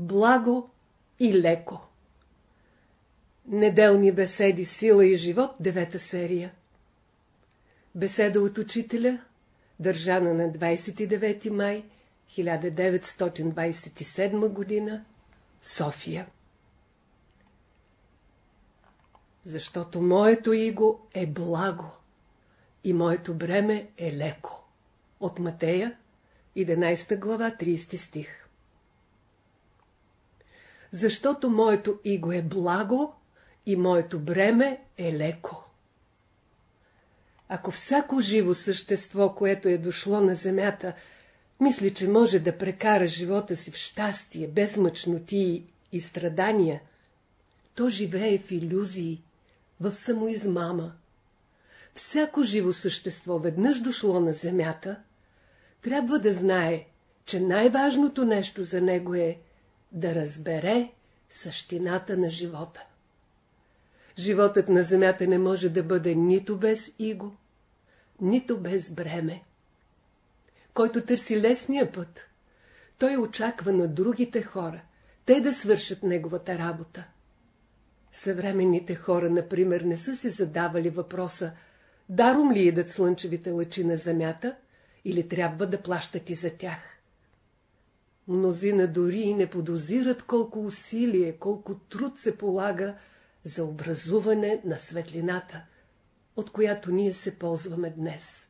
благо и леко. Неделни беседи Сила и живот, девета серия. Беседа от учителя, държана на 29 май 1927 година, София. Защото моето иго е благо и моето бреме е леко. От Матея, 11 глава, 30 стих. Защото моето иго е благо и моето бреме е леко. Ако всяко живо същество, което е дошло на земята, мисли, че може да прекара живота си в щастие, без мъчноти и страдания, то живее в иллюзии, в самоизмама. Всяко живо същество, веднъж дошло на земята, трябва да знае, че най-важното нещо за него е да разбере същината на живота. Животът на земята не може да бъде нито без иго, нито без бреме. Който търси лесния път, той очаква на другите хора, те да свършат неговата работа. Съвременните хора, например, не са си задавали въпроса, даром ли едат слънчевите лъчи на земята, или трябва да плащат и за тях. Мнозина дори и не подозират колко усилие, колко труд се полага за образуване на светлината, от която ние се ползваме днес.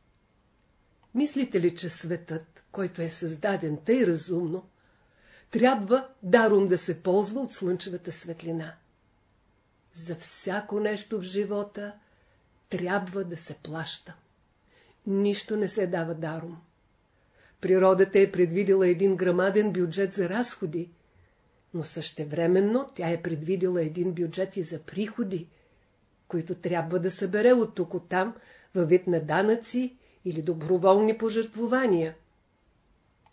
Мислите ли, че светът, който е създаден тъй разумно, трябва даром да се ползва от слънчевата светлина? За всяко нещо в живота трябва да се плаща. Нищо не се дава даром. Природата е предвидила един грамаден бюджет за разходи, но същевременно тя е предвидила един бюджет и за приходи, които трябва да събере от тук там във вид на данъци или доброволни пожертвования.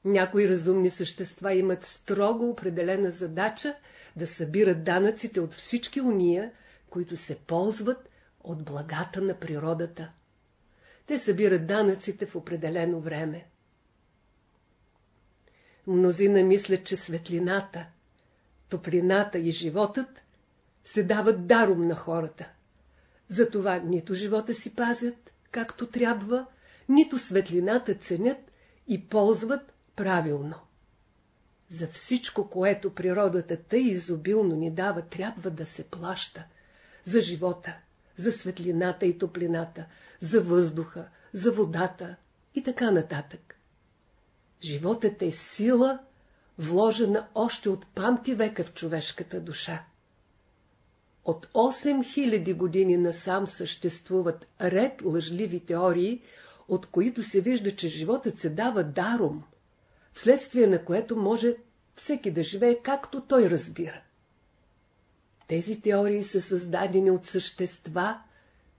Някои разумни същества имат строго определена задача да събират данъците от всички уния, които се ползват от благата на природата. Те събират данъците в определено време. Мнозина мислят, че светлината, топлината и животът се дават даром на хората. Затова нито живота си пазят, както трябва, нито светлината ценят и ползват правилно. За всичко, което природата тъй изобилно ни дава, трябва да се плаща. За живота, за светлината и топлината, за въздуха, за водата и така нататък. Животът е сила, вложена още от памти века в човешката душа. От 8000 години насам съществуват ред лъжливи теории, от които се вижда, че животът се дава даром, вследствие на което може всеки да живее както той разбира. Тези теории са създадени от същества,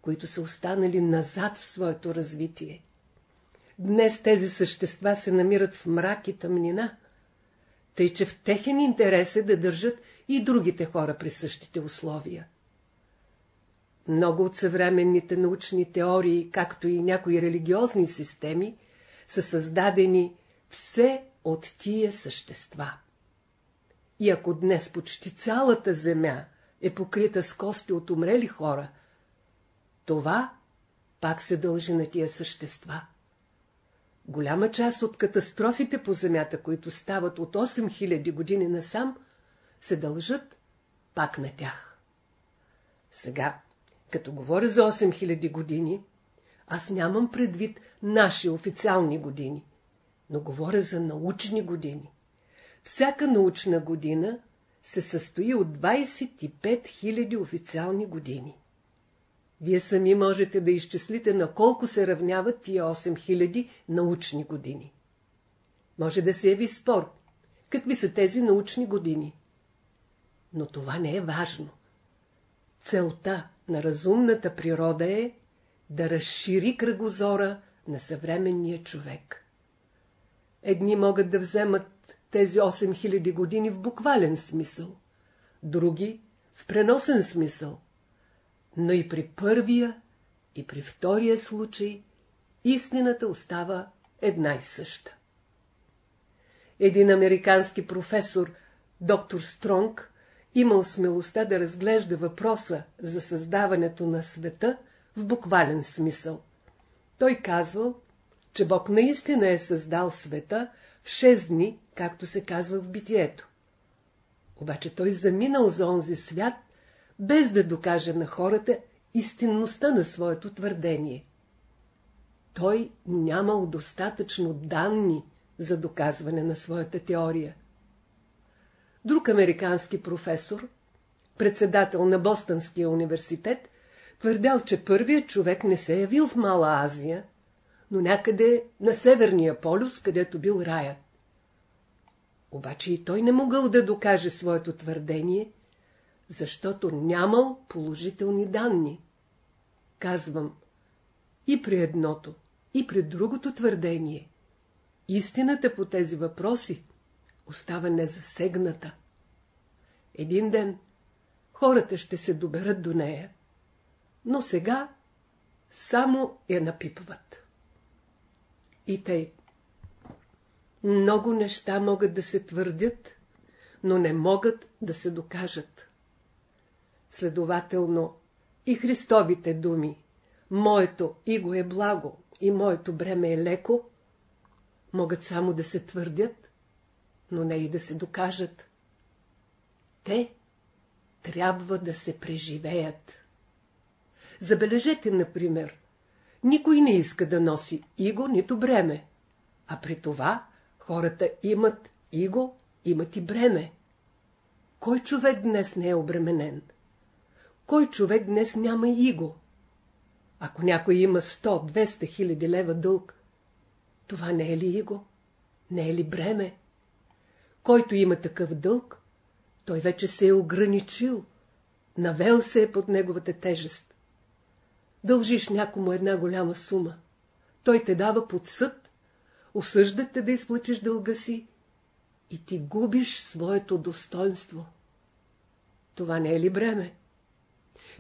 които са останали назад в своето развитие. Днес тези същества се намират в мрак и тъмнина, тъй че в техен интерес е да държат и другите хора при същите условия. Много от съвременните научни теории, както и някои религиозни системи, са създадени все от тия същества. И ако днес почти цялата земя е покрита с кости от умрели хора, това пак се дължи на тия същества. Голяма част от катастрофите по Земята, които стават от 8000 години насам, се дължат пак на тях. Сега, като говоря за 8000 години, аз нямам предвид наши официални години, но говоря за научни години. Всяка научна година се състои от 25 000 официални години. Вие сами можете да изчислите на колко се равняват тия 8000 научни години. Може да се яви спор. Какви са тези научни години? Но това не е важно. Целта на разумната природа е да разшири кръгозора на съвременния човек. Едни могат да вземат тези 8000 години в буквален смисъл, други в преносен смисъл – но и при първия, и при втория случай истината остава една и съща. Един американски професор Доктор Стронг имал смелостта да разглежда въпроса за създаването на света в буквален смисъл. Той казвал, че Бог наистина е създал света в 6 дни, както се казва в битието. Обаче той заминал за онзи свят, без да докаже на хората истинността на своето твърдение. Той нямал достатъчно данни за доказване на своята теория. Друг американски професор, председател на Бостонския университет, твърдял, че първият човек не се е явил в Мала Азия, но някъде на Северния полюс, където бил раят. Обаче и той не могъл да докаже своето твърдение, защото нямал положителни данни. Казвам, и при едното, и при другото твърдение, истината по тези въпроси остава незасегната. Един ден хората ще се доберат до нея, но сега само я напипват. И тъй. Много неща могат да се твърдят, но не могат да се докажат. Следователно, и Христовите думи, моето иго е благо и моето бреме е леко, могат само да се твърдят, но не и да се докажат. Те трябва да се преживеят. Забележете, например, никой не иска да носи иго, нито бреме, а при това хората имат иго, имат и бреме. Кой човек днес не е обременен? Кой човек днес няма иго? Ако някой има 100-200 хиляди лева дълг, това не е ли иго? Не е ли бреме? Който има такъв дълг, той вече се е ограничил, навел се е под неговата тежест. Дължиш някому една голяма сума. Той те дава под съд, осъждат те да изплачеш дълга си и ти губиш своето достоинство. Това не е ли бреме?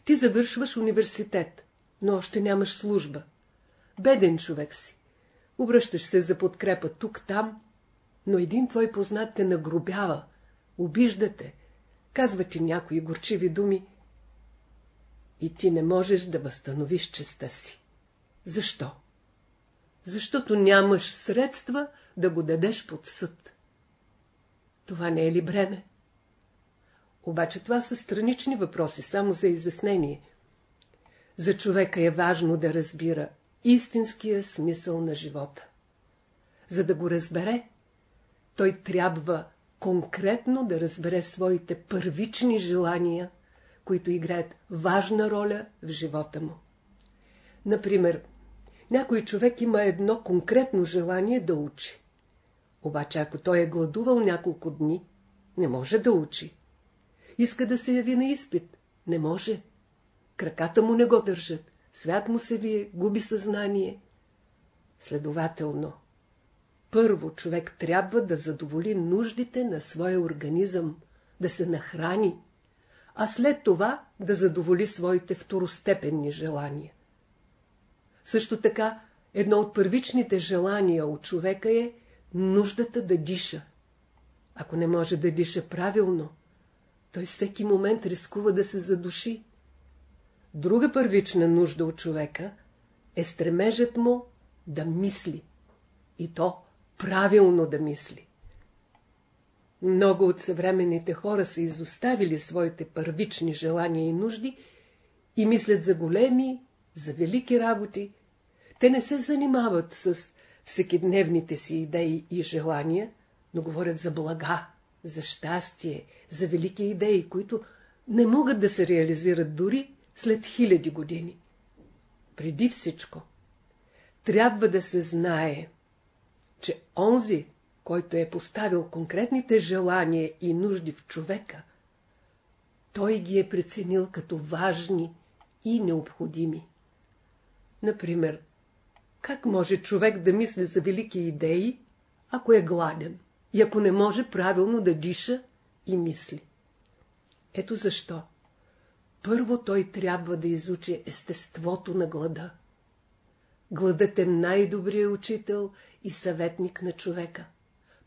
Ти завършваш университет, но още нямаш служба. Беден човек си. Обръщаш се за подкрепа тук-там, но един твой познат те нагробява, обижда те, казва ти някои горчиви думи и ти не можеш да възстановиш честа си. Защо? Защото нямаш средства да го дадеш под съд. Това не е ли бреме? Обаче това са странични въпроси, само за изяснение. За човека е важно да разбира истинския смисъл на живота. За да го разбере, той трябва конкретно да разбере своите първични желания, които играят важна роля в живота му. Например, някой човек има едно конкретно желание да учи. Обаче ако той е гладувал няколко дни, не може да учи. Иска да се яви на изпит. Не може. Краката му не го държат. Свят му се вие, губи съзнание. Следователно, първо човек трябва да задоволи нуждите на своя организъм, да се нахрани, а след това да задоволи своите второстепенни желания. Също така, едно от първичните желания от човека е нуждата да диша. Ако не може да диша правилно, той всеки момент рискува да се задуши. Друга първична нужда от човека е стремежът му да мисли. И то правилно да мисли. Много от съвременните хора са изоставили своите първични желания и нужди и мислят за големи, за велики работи. Те не се занимават с всекидневните си идеи и желания, но говорят за блага, за щастие, за велики идеи, които не могат да се реализират дори след хиляди години. Преди всичко, трябва да се знае, че онзи, който е поставил конкретните желания и нужди в човека, той ги е преценил като важни и необходими. Например, как може човек да мисли за велики идеи, ако е гладен и ако не може правилно да диша и мисли? Ето защо. Първо той трябва да изучи естеството на глада. Гладът е най-добрият учител и съветник на човека.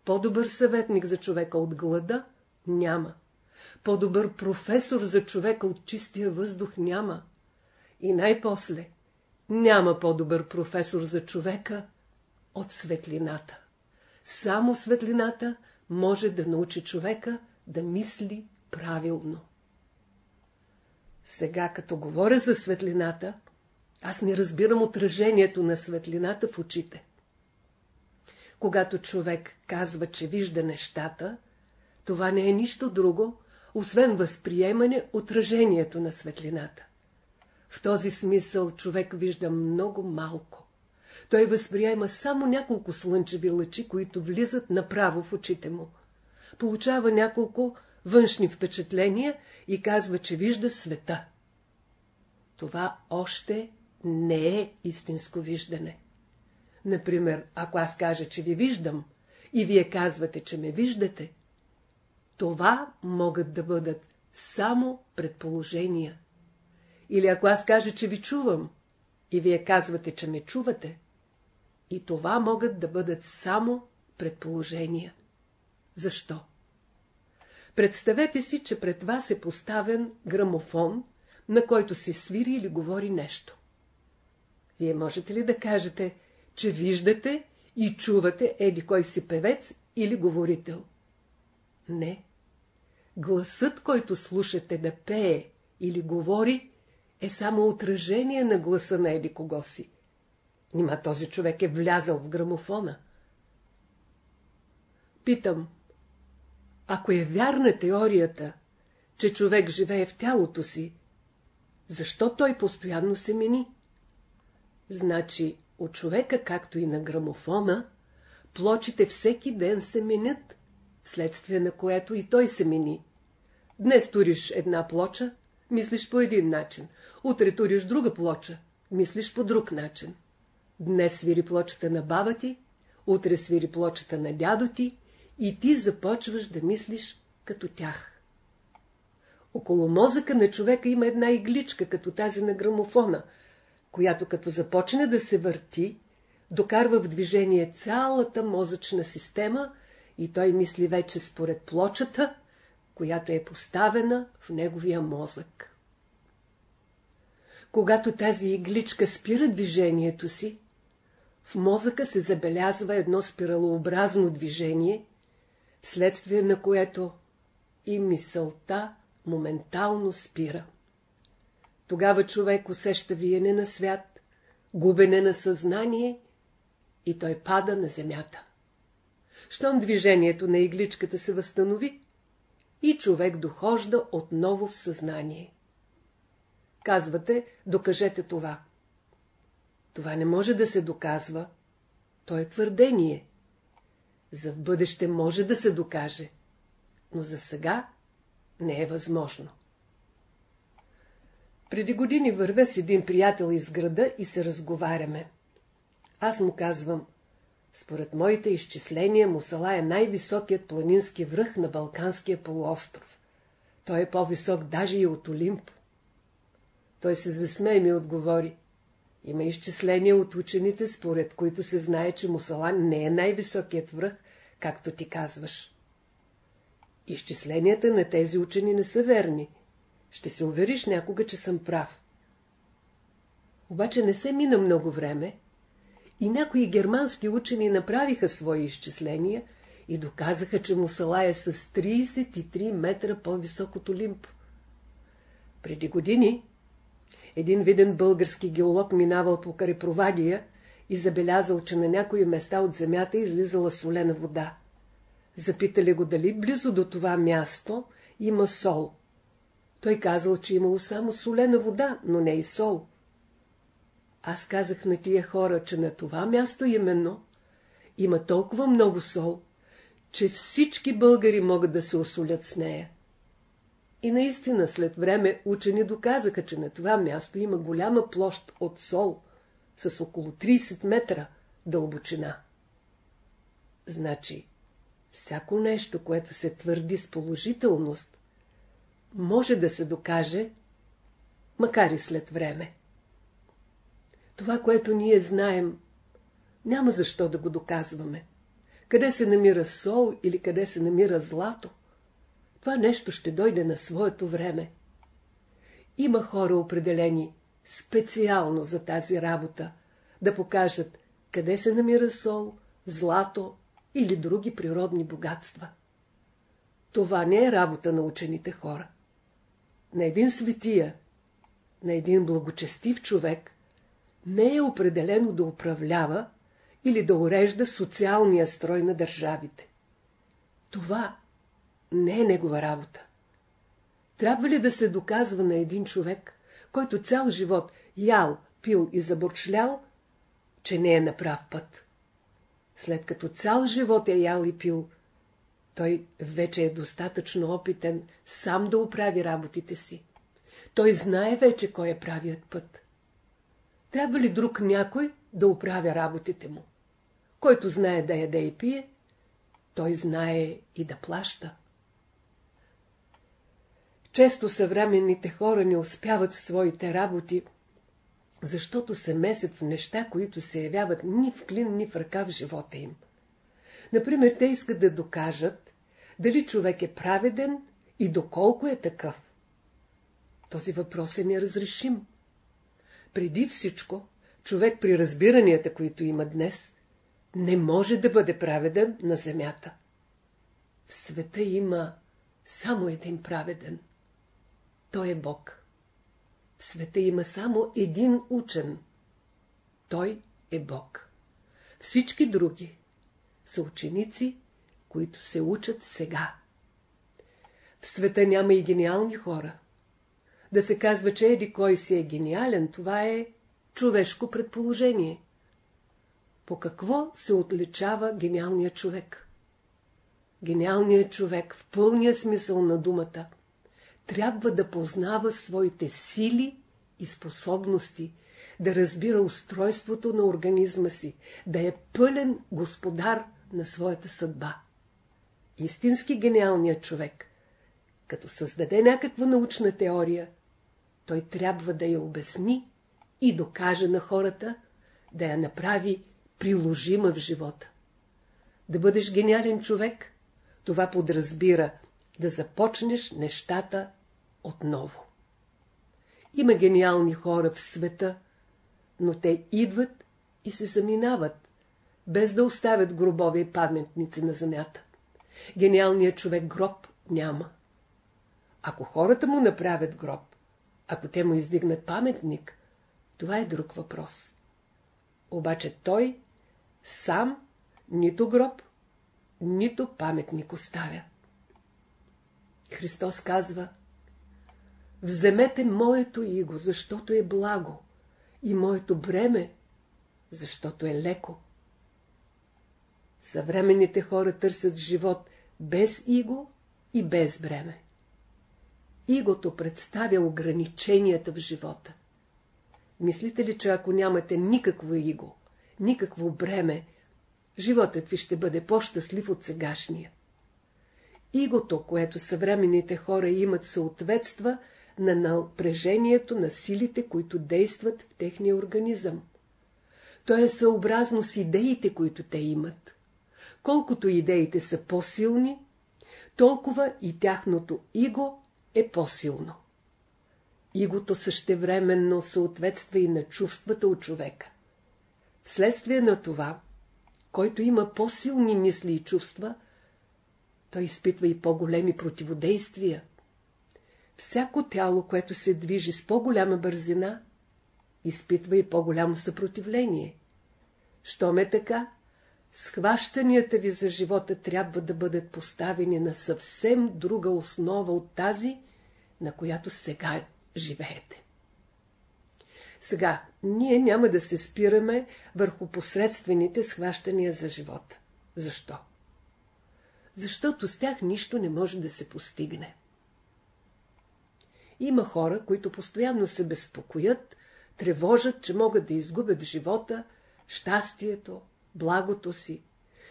По-добър съветник за човека от глада Няма. По-добър професор за човека от чистия въздух няма. И най-после, няма по-добър професор за човека от светлината. Само светлината може да научи човека да мисли правилно. Сега, като говоря за светлината, аз не разбирам отражението на светлината в очите. Когато човек казва, че вижда нещата, това не е нищо друго, освен възприемане отражението на светлината. В този смисъл човек вижда много малко. Той възприема само няколко слънчеви лъчи, които влизат направо в очите му. Получава няколко външни впечатления и казва, че вижда света. Това още не е истинско виждане. Например, ако аз кажа, че ви виждам, и вие казвате, че ме виждате, това могат да бъдат само предположения. Или ако аз кажа, че ви чувам, и вие казвате, че ме чувате, и това могат да бъдат само предположения. Защо? Представете си, че пред вас е поставен грамофон, на който се свири или говори нещо. Вие можете ли да кажете, че виждате и чувате еди кой си певец или говорител? Не. Гласът, който слушате да пее или говори, е само отражение на гласа на еди кого си. Нима този човек е влязал в грамофона. Питам, ако е вярна теорията, че човек живее в тялото си, защо той постоянно се мени? Значи, от човека, както и на грамофона, плочите всеки ден се менят, вследствие на което и той се мени. Днес туриш една плоча, мислиш по един начин. Утре туриш друга плоча, мислиш по друг начин. Днес свири плочата на баба ти, утре свири плочата на дядо ти и ти започваш да мислиш като тях. Около мозъка на човека има една игличка, като тази на грамофона, която като започне да се върти, докарва в движение цялата мозъчна система и той мисли вече според плочата, която е поставена в неговия мозък. Когато тази игличка спира движението си, в мозъка се забелязва едно спиралообразно движение, вследствие на което и мисълта моментално спира. Тогава човек усеща виене на свят, губене на съзнание и той пада на земята. Щом движението на игличката се възстанови, и човек дохожда отново в съзнание. Казвате, докажете това. Това не може да се доказва. То е твърдение. За в бъдеще може да се докаже, но за сега не е възможно. Преди години вървя с един приятел из града и се разговаряме. Аз му казвам, според моите изчисления Мусала е най-високият планински връх на Балканския полуостров. Той е по-висок даже и от Олимп. Той се засме и ми отговори. Има изчисления от учените, според които се знае, че Мусала не е най-високият връх, както ти казваш. Изчисленията на тези учени не са верни. Ще се увериш някога, че съм прав. Обаче не се мина много време и някои германски учени направиха свои изчисления и доказаха, че Мусала е с 33 метра по-висок от Олимп. Преди години един виден български геолог минавал по Карипровадия и забелязал, че на някои места от земята излизала солена вода. Запитали го дали близо до това място има сол. Той казал, че имало само солена вода, но не и сол. Аз казах на тия хора, че на това място именно има толкова много сол, че всички българи могат да се осолят с нея. И наистина след време учени доказаха, че на това място има голяма площ от сол с около 30 метра дълбочина. Значи, всяко нещо, което се твърди с положителност, може да се докаже, макар и след време. Това, което ние знаем, няма защо да го доказваме. Къде се намира сол или къде се намира злато, Това нещо ще дойде на своето време. Има хора определени специално за тази работа, да покажат къде се намира сол, злато или други природни богатства. Това не е работа на учените хора. На един светия, на един благочестив човек не е определено да управлява или да урежда социалния строй на държавите. Това не е негова работа. Трябва ли да се доказва на един човек, който цял живот ял, пил и заборчлял, че не е на прав път? След като цял живот е ял и пил, той вече е достатъчно опитен сам да оправи работите си. Той знае вече кой е правият път. Трябва ли друг някой да оправя работите му? Който знае да яде и пие, той знае и да плаща. Често съвременните хора не успяват в своите работи, защото се месят в неща, които се явяват ни в клин, ни в ръка в живота им. Например, те искат да докажат дали човек е праведен и доколко е такъв. Този въпрос е неразрешим. Преди всичко, човек при разбиранията, които има днес, не може да бъде праведен на земята. В света има само един праведен. Той е Бог. В света има само един учен. Той е Бог. Всички други са ученици, които се учат сега. В света няма и гениални хора. Да се казва, че еди кой си е гениален, това е човешко предположение. По какво се отличава гениалният човек? Гениалният човек в пълния смисъл на думата трябва да познава своите сили и способности, да разбира устройството на организма си, да е пълен господар на своята съдба. Истински гениалният човек, като създаде някаква научна теория, той трябва да я обясни и докаже на хората, да я направи приложима в живота. Да бъдеш гениален човек, това подразбира да започнеш нещата отново. Има гениални хора в света, но те идват и се заминават, без да оставят гробове и паметници на земята. Гениалният човек гроб няма. Ако хората му направят гроб, ако те му издигнат паметник, това е друг въпрос. Обаче той сам нито гроб, нито паметник оставя. Христос казва Вземете моето иго, защото е благо, и моето бреме, защото е леко. Съвременните хора търсят живот без иго и без бреме. Игото представя ограниченията в живота. Мислите ли, че ако нямате никакво иго, никакво бреме, животът ви ще бъде по-щастлив от сегашния? Игото, което съвременните хора имат, съответства на напрежението на силите, които действат в техния организъм. То е съобразно с идеите, които те имат. Колкото идеите са по-силни, толкова и тяхното иго е по-силно. Игото същевременно съответства и на чувствата от човека. Вследствие на това, който има по-силни мисли и чувства, той изпитва и по-големи противодействия. Всяко тяло, което се движи с по-голяма бързина, изпитва и по-голямо съпротивление. Щом е така, схващанията ви за живота трябва да бъдат поставени на съвсем друга основа от тази, на която сега живеете. Сега, ние няма да се спираме върху посредствените схващания за живота. Защо? Защото с тях нищо не може да се постигне. Има хора, които постоянно се безпокоят, тревожат, че могат да изгубят живота, щастието, благото си.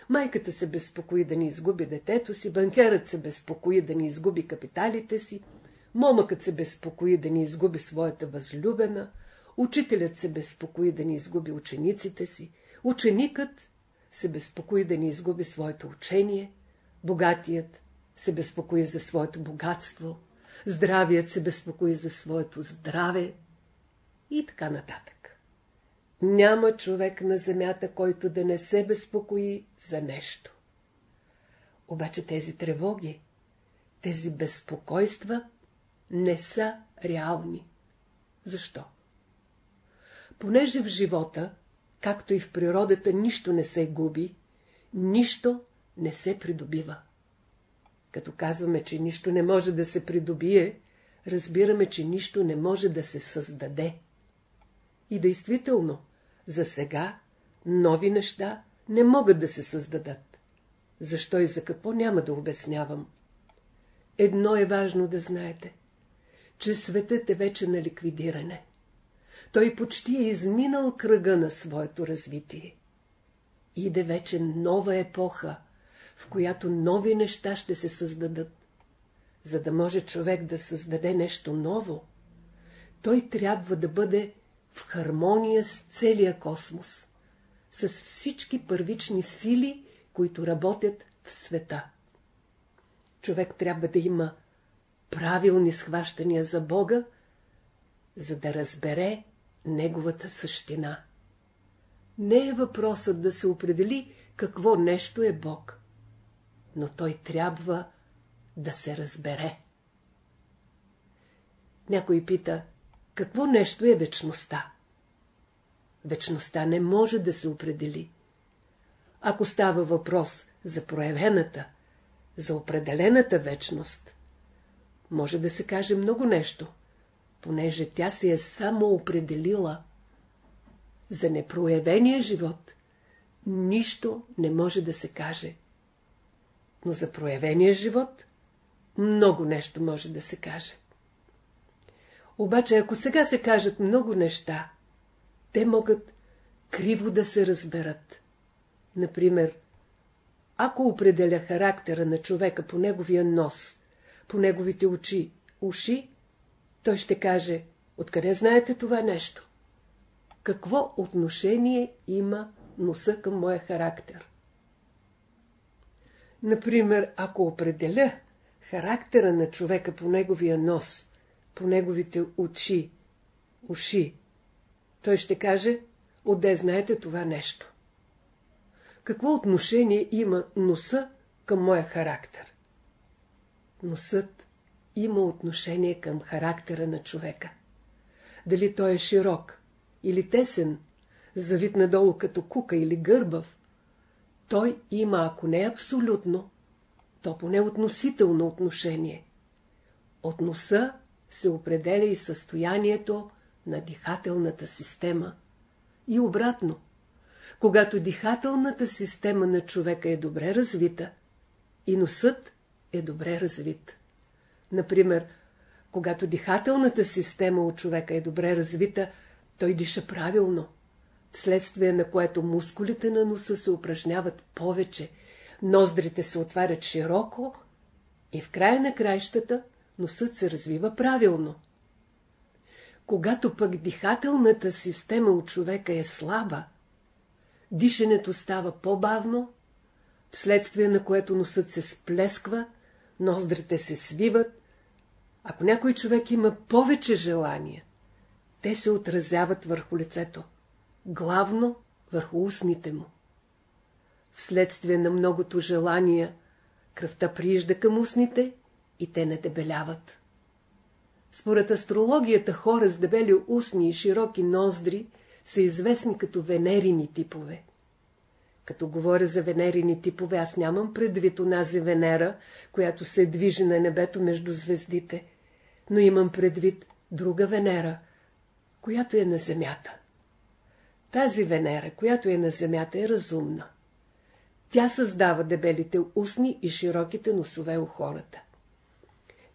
Майката се безпокои да не изгуби детето си, банкерът се безпокои да не изгуби капиталите си, момъкът се безпокои да не изгуби своята възлюбена, учителят се безпокои да не изгуби учениците си, ученикът се безпокои да не изгуби своето учение, богатият се безпокои за своето богатство, здравият се безпокои за своето здраве и така нататък. Няма човек на земята, който да не се безпокои за нещо. Обаче тези тревоги, тези безпокойства не са реални. Защо? Понеже в живота, както и в природата, нищо не се губи, нищо не се придобива. Като казваме, че нищо не може да се придобие, разбираме, че нищо не може да се създаде. И действително, за сега нови неща не могат да се създадат. Защо и за какво няма да обяснявам. Едно е важно да знаете, че светът е вече на ликвидиране. Той почти е изминал кръга на своето развитие. Иде вече нова епоха, в която нови неща ще се създадат. За да може човек да създаде нещо ново, той трябва да бъде в хармония с целия космос, с всички първични сили, които работят в света. Човек трябва да има правилни схващания за Бога, за да разбере неговата същина. Не е въпросът да се определи какво нещо е Бог, но той трябва да се разбере. Някой пита, какво нещо е вечността? Вечността не може да се определи. Ако става въпрос за проявената, за определената вечност, може да се каже много нещо, понеже тя се е само определила. За непроявения живот нищо не може да се каже. Но за проявения живот много нещо може да се каже. Обаче, ако сега се кажат много неща, те могат криво да се разберат. Например, ако определя характера на човека по неговия нос, по неговите очи, уши, той ще каже, откъде знаете това нещо? Какво отношение има носа към моя характер? Например, ако определя характера на човека по неговия нос, по неговите очи, уши, той ще каже, отде знаете това нещо. Какво отношение има носа към моя характер? Носът има отношение към характера на човека. Дали той е широк или тесен, завит надолу като кука или гърбав, той има, ако не абсолютно, то поне относително отношение. От носа се определя и състоянието на дихателната система. И обратно, когато дихателната система на човека е добре развита, и носът е добре развит. Например, когато дихателната система от човека е добре развита, той диша правилно, вследствие на което мускулите на носа се упражняват повече, ноздрите се отварят широко и в края на краищата носът се развива правилно. Когато пък дихателната система от човека е слаба, дишането става по-бавно, вследствие на което носът се сплесква, ноздрите се свиват. Ако някой човек има повече желания, те се отразяват върху лицето, главно върху устните му. Вследствие на многото желания, кръвта приижда към устните и те не дебеляват. Според астрологията хора с дебели устни и широки ноздри са известни като венерини типове. Като говоря за венерини типове, аз нямам предвид онази Венера, която се движи на небето между звездите, но имам предвид друга Венера, която е на Земята. Тази Венера, която е на Земята, е разумна. Тя създава дебелите устни и широките носове у хората.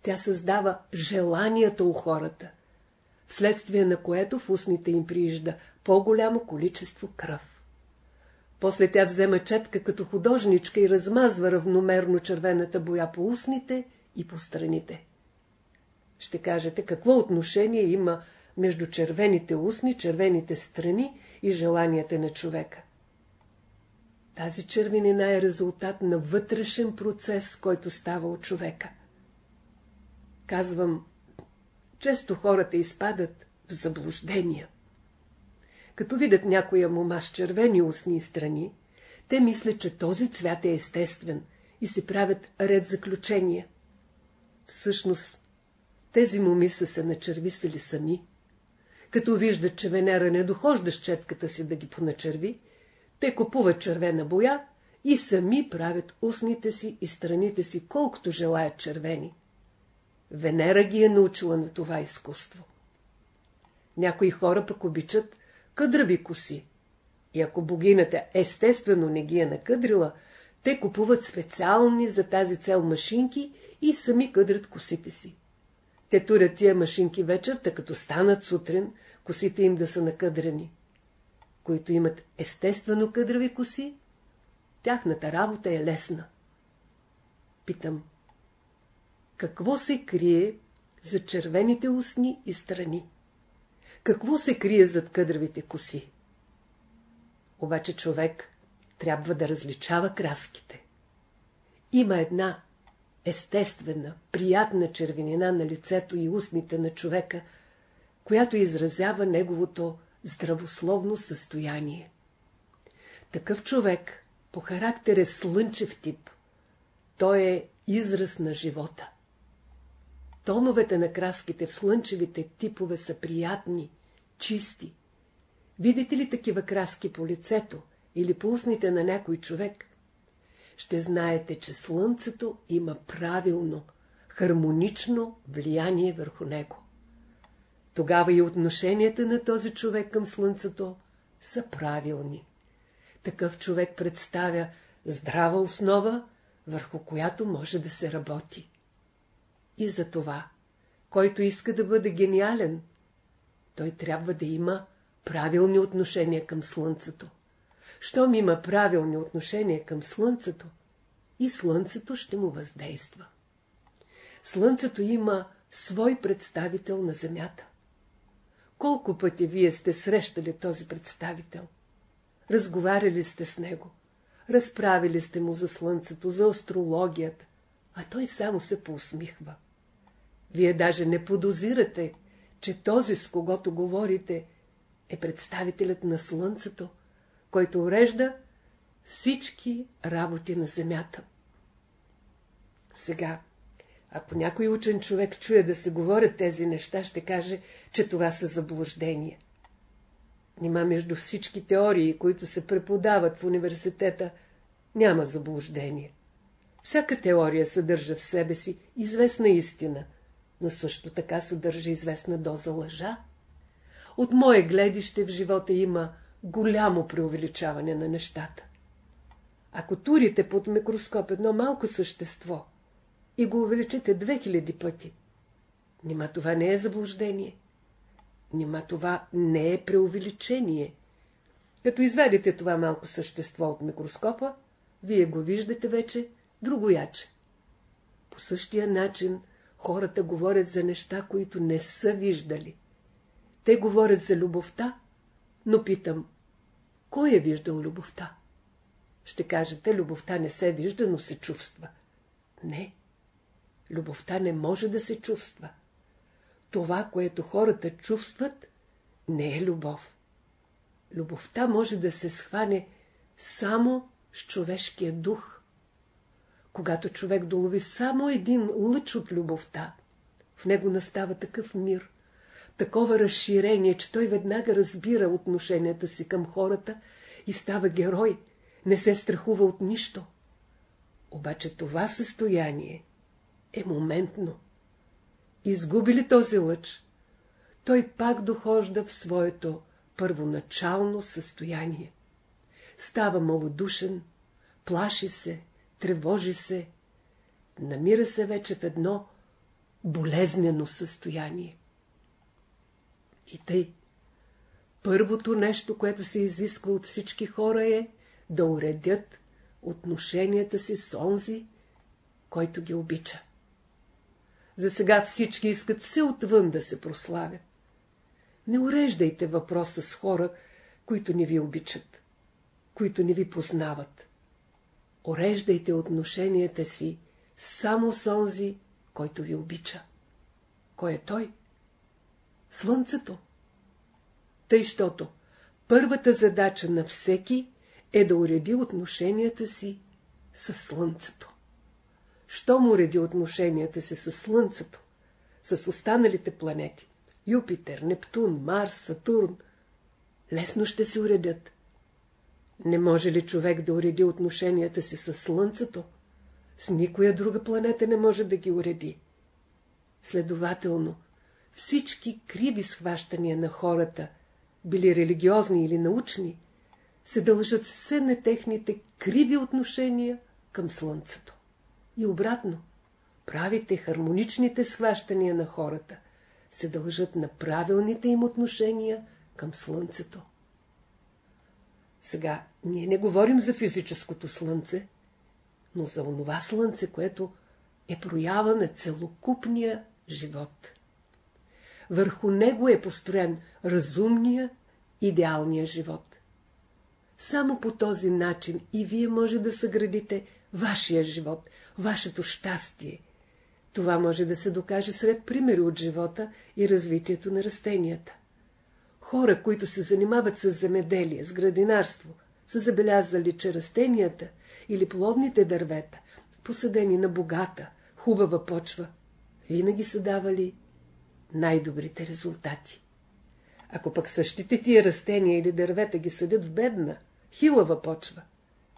Тя създава желанията у хората, вследствие на което в устните им приижда по-голямо количество кръв. После тя взема четка като художничка и размазва равномерно червената боя по устните и по страните. Ще кажете, какво отношение има между червените устни, червените страни и желанията на човека. Тази червенина е резултат на вътрешен процес, който става от човека. Казвам, често хората изпадат в заблуждения. Като видят някоя мома с червени устни страни, те мислят, че този цвят е естествен и се правят ред заключения. Всъщност, тези моми са се начервисали сами. Като виждат, че Венера не дохожда с четката си да ги поначерви, те купуват червена боя и сами правят устните си и страните си колкото желаят червени. Венера ги е научила на това изкуство. Някои хора пък обичат къдрави коси. И ако богинята естествено не ги е накъдрила, те купуват специални за тази цел машинки и сами къдрят косите си. Те турят тия машинки вечерта, като станат сутрин, косите им да са накъдрени. Които имат естествено къдрави коси, тяхната работа е лесна. Питам, какво се крие за червените устни и страни? Какво се крие зад къдравите коси? Обаче човек трябва да различава краските. Има една естествена, приятна червенина на лицето и устните на човека, която изразява неговото здравословно състояние. Такъв човек по характер е слънчев тип. Той е израз на живота. Тоновете на краските в слънчевите типове са приятни, чисти. Видите ли такива краски по лицето или по устните на някой човек, ще знаете, че Слънцето има правилно, хармонично влияние върху него. Тогава и отношенията на този човек към Слънцето са правилни. Такъв човек представя здрава основа, върху която може да се работи. И за това, който иска да бъде гениален, той трябва да има правилни отношения към Слънцето. Щом има правилни отношения към Слънцето, и Слънцето ще му въздейства. Слънцето има свой представител на Земята. Колко пъти вие сте срещали този представител? Разговаряли сте с него, разправили сте му за Слънцето, за астрологията, а той само се поусмихва. Вие даже не подозирате, че този, с когото говорите, е представителят на Слънцето, който урежда всички работи на Земята. Сега, ако някой учен човек чуе да се говорят тези неща, ще каже, че това са заблуждения. Нима между всички теории, които се преподават в университета, няма заблуждение. Всяка теория съдържа в себе си известна истина, но също така съдържа известна доза лъжа. От мое гледище в живота има голямо преувеличаване на нещата. Ако турите под микроскоп едно малко същество и го увеличите 2000 пъти, нима това не е заблуждение. Нима това не е преувеличение. Като извадите това малко същество от микроскопа, вие го виждате вече другояче. По същия начин хората говорят за неща, които не са виждали. Те говорят за любовта, но питам, кой е виждал любовта? Ще кажете, любовта не се вижда, но се чувства. Не. Любовта не може да се чувства. Това, което хората чувстват, не е любов. Любовта може да се схване само с човешкия дух. Когато човек долови само един лъч от любовта, в него настава такъв мир, такова разширение, че той веднага разбира отношенията си към хората и става герой, не се страхува от нищо. Обаче това състояние е моментно. Изгуби ли този лъч, той пак дохожда в своето първоначално състояние. Става малодушен, плаши се, тревожи се, намира се вече в едно болезнено състояние. И тъй, първото нещо, което се изисква от всички хора е да уредят отношенията си с онзи, който ги обича. За сега всички искат все отвън да се прославят. Не уреждайте въпроса с хора, които не ви обичат. които не ви познават. Ореждайте отношенията си само с онзи, който ви обича. Кой е той? Слънцето. Тъй, щото първата задача на всеки е да уреди отношенията си с Слънцето. Що му уреди отношенията си с Слънцето? С останалите планети? Юпитер, Нептун, Марс, Сатурн. Лесно ще се уредят. Не може ли човек да уреди отношенията си с Слънцето? С никоя друга планета не може да ги уреди. Следователно, всички криви схващания на хората, били религиозни или научни, се дължат все на техните криви отношения към Слънцето. И обратно, правите хармоничните схващания на хората се дължат на правилните им отношения към Слънцето. Сега, ние не говорим за физическото Слънце, но за онова Слънце, което е проява на целокупния живот. Върху него е построен разумния, идеалния живот. Само по този начин и вие може да съградите вашия живот, вашето щастие. Това може да се докаже сред примери от живота и развитието на растенията. Хора, които се занимават с земеделие, с градинарство, са забелязали, че растенията или плодните дървета, посадени на богата, хубава почва, винаги са давали най-добрите резултати. Ако пък същите тия растения или дървета ги съдят в бедна, хилава почва,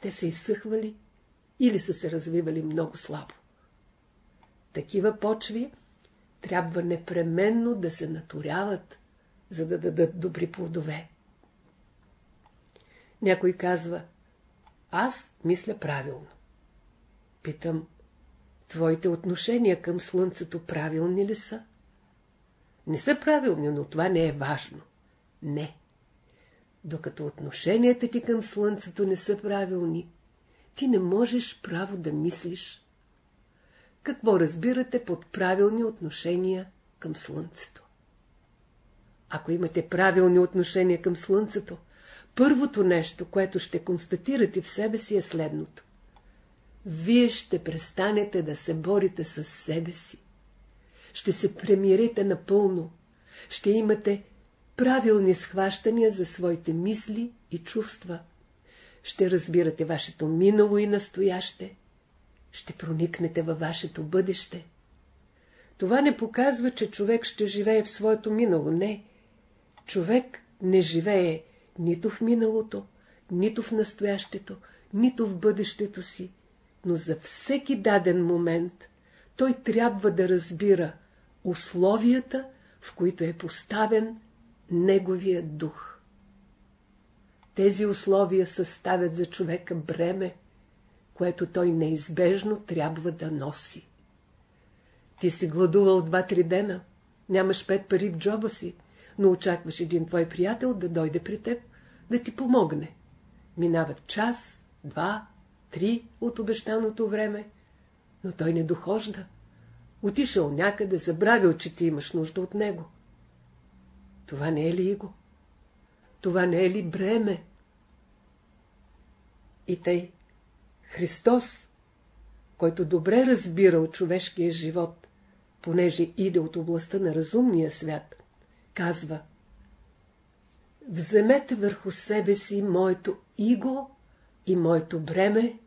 те са изсъхвали или са се развивали много слабо. Такива почви трябва непременно да се наторяват, за да дадат добри плодове. Някой казва, аз мисля правилно. Питам, твоите отношения към Слънцето правилни ли са? Не са правилни, но това не е важно. Не. Докато отношенията ти към Слънцето не са правилни, ти не можеш право да мислиш. Какво разбирате под правилни отношения към Слънцето? Ако имате правилни отношения към Слънцето, първото нещо, което ще констатирате в себе си е следното. Вие ще престанете да се борите с себе си. Ще се премирите напълно. Ще имате правилни схващания за своите мисли и чувства. Ще разбирате вашето минало и настояще. Ще проникнете във вашето бъдеще. Това не показва, че човек ще живее в своето минало. Не. Човек не живее нито в миналото, нито в настоящето, нито в бъдещето си, но за всеки даден момент той трябва да разбира условията, в които е поставен неговия дух. Тези условия съставят за човека бреме, което той неизбежно трябва да носи. Ти си гладувал два-три дена, нямаш пет пари в джоба си, но очакваш един твой приятел да дойде при теб, да ти помогне. Минават час, два, три от обещаното време, но той не дохожда. Отишъл някъде, забравил, че ти имаш нужда от него. Това не е ли его? Това не е ли бреме? И тъй, Христос, който добре разбирал човешкия живот, понеже иде от областта на разумния свят, казва Вземете върху себе си моето иго и моето бреме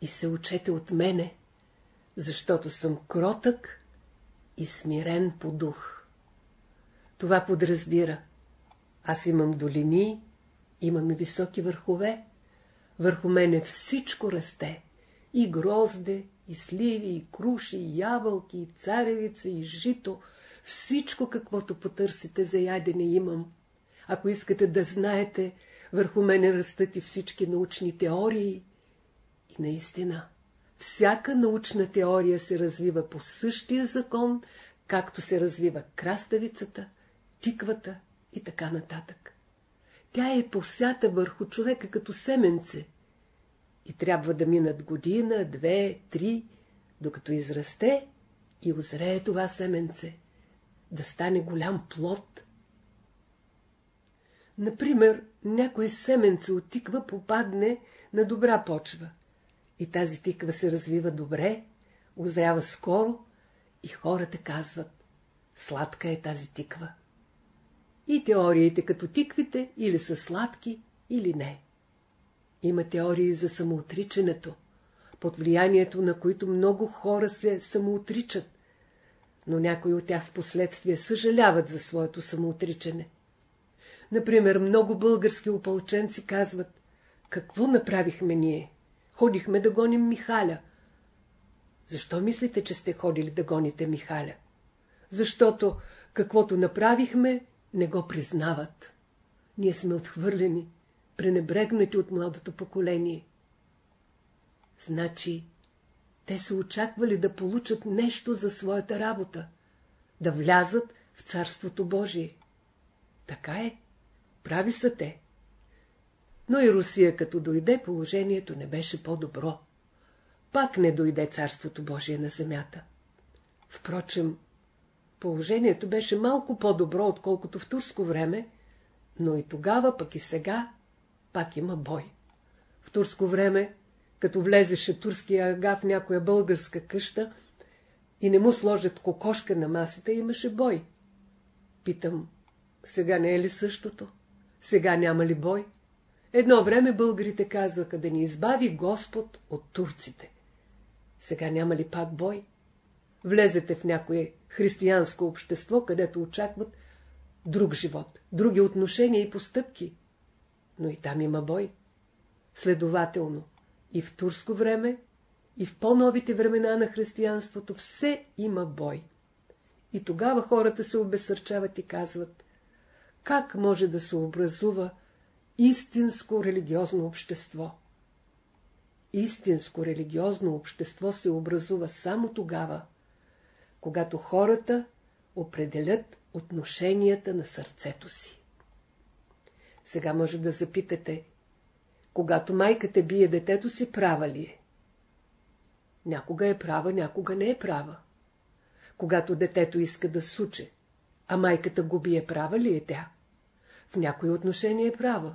и се учете от мене, защото съм кротък и смирен по дух. Това подразбира. Аз имам долини, имам и високи върхове. Върху мене всичко расте. И грозде, и сливи, и круши, и ябълки, и царевица, и жито. Всичко, каквото потърсите за ядене имам. Ако искате да знаете, върху мене растат и всички научни теории. И наистина, всяка научна теория се развива по същия закон, както се развива краставицата, тиквата и така нататък. Тя е посята върху човека като семенце и трябва да минат година, две, три, докато израсте и озрее това семенце, да стане голям плод. Например, някое семенце от тиква попадне на добра почва. И тази тиква се развива добре, озрява скоро и хората казват, сладка е тази тиква. И теориите като тиквите или са сладки, или не. Има теории за самоотричането, под влиянието на които много хора се самоотричат, но някои от тях в последствие съжаляват за своето самоотричане. Например, много български опълченци казват, какво направихме ние? Ходихме да гоним Михаля. Защо мислите, че сте ходили да гоните Михаля? Защото каквото направихме, не го признават. Ние сме отхвърлени, пренебрегнати от младото поколение. Значи, те са очаквали да получат нещо за своята работа, да влязат в Царството Божие. Така е. Прави са те. Но и Русия, като дойде, положението не беше по-добро. Пак не дойде Царството Божие на земята. Впрочем, положението беше малко по-добро, отколкото в турско време, но и тогава, пък и сега, пак има бой. В турско време, като влезеше турския ага в някоя българска къща и не му сложат кокошка на масата, имаше бой. Питам, сега не е ли същото? Сега няма ли бой? Едно време българите казваха да ни избави Господ от турците. Сега няма ли пак бой? Влезете в някое християнско общество, където очакват друг живот, други отношения и постъпки. Но и там има бой. Следователно, и в турско време, и в по-новите времена на християнството все има бой. И тогава хората се обесърчават и казват, как може да се образува истинско религиозно общество? Истинско религиозно общество се образува само тогава, когато хората определят отношенията на сърцето си. Сега може да запитате, когато майката бие детето си, права ли е? Някога е права, някога не е права. Когато детето иска да суче, а майката го бие, права ли е тя? В някои отношения е права,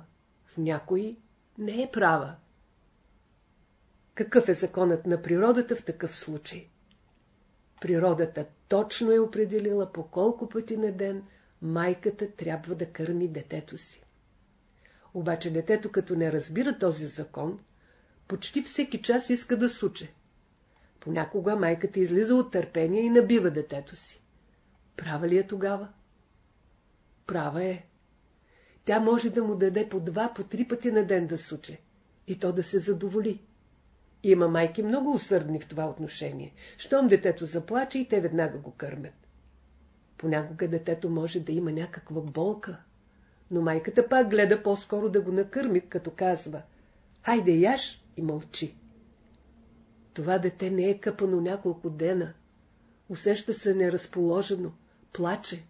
в някои не е права. Какъв е законът на природата в такъв случай? Природата точно е определила по колко пъти на ден майката трябва да кърми детето си. Обаче детето, като не разбира този закон, почти всеки час иска да суче. Понякога майката излиза от търпение и набива детето си. Права ли е тогава? Права е. Тя може да му даде по два, по три пъти на ден да суче. И то да се задоволи. Има майки много усърдни в това отношение. Щом детето заплаче и те веднага го кърмят. Понякога детето може да има някаква болка, но майката пак гледа по-скоро да го накърми, като казва «Хайде яш» и мълчи. Това дете не е къпано няколко дена. Усеща се неразположено, плаче.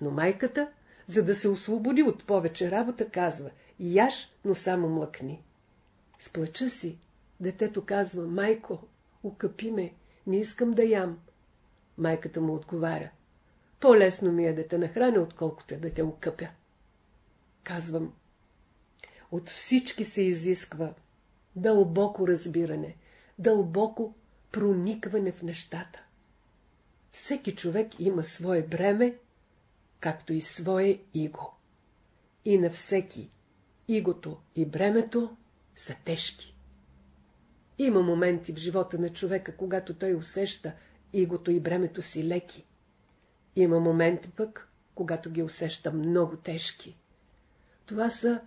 Но майката, за да се освободи от повече работа, казва «Яш, но само млъкни». Сплача си, Детето казва, майко, укъпи ме, не искам да ям. Майката му отговаря, по-лесно ми е да те нахраня, отколкото е да те укъпя. Казвам, от всички се изисква дълбоко разбиране, дълбоко проникване в нещата. Всеки човек има свое бреме, както и свое иго. И на всеки игото и бремето са тежки. Има моменти в живота на човека, когато той усеща игото и бремето си леки. Има моменти пък, когато ги усеща много тежки. Това са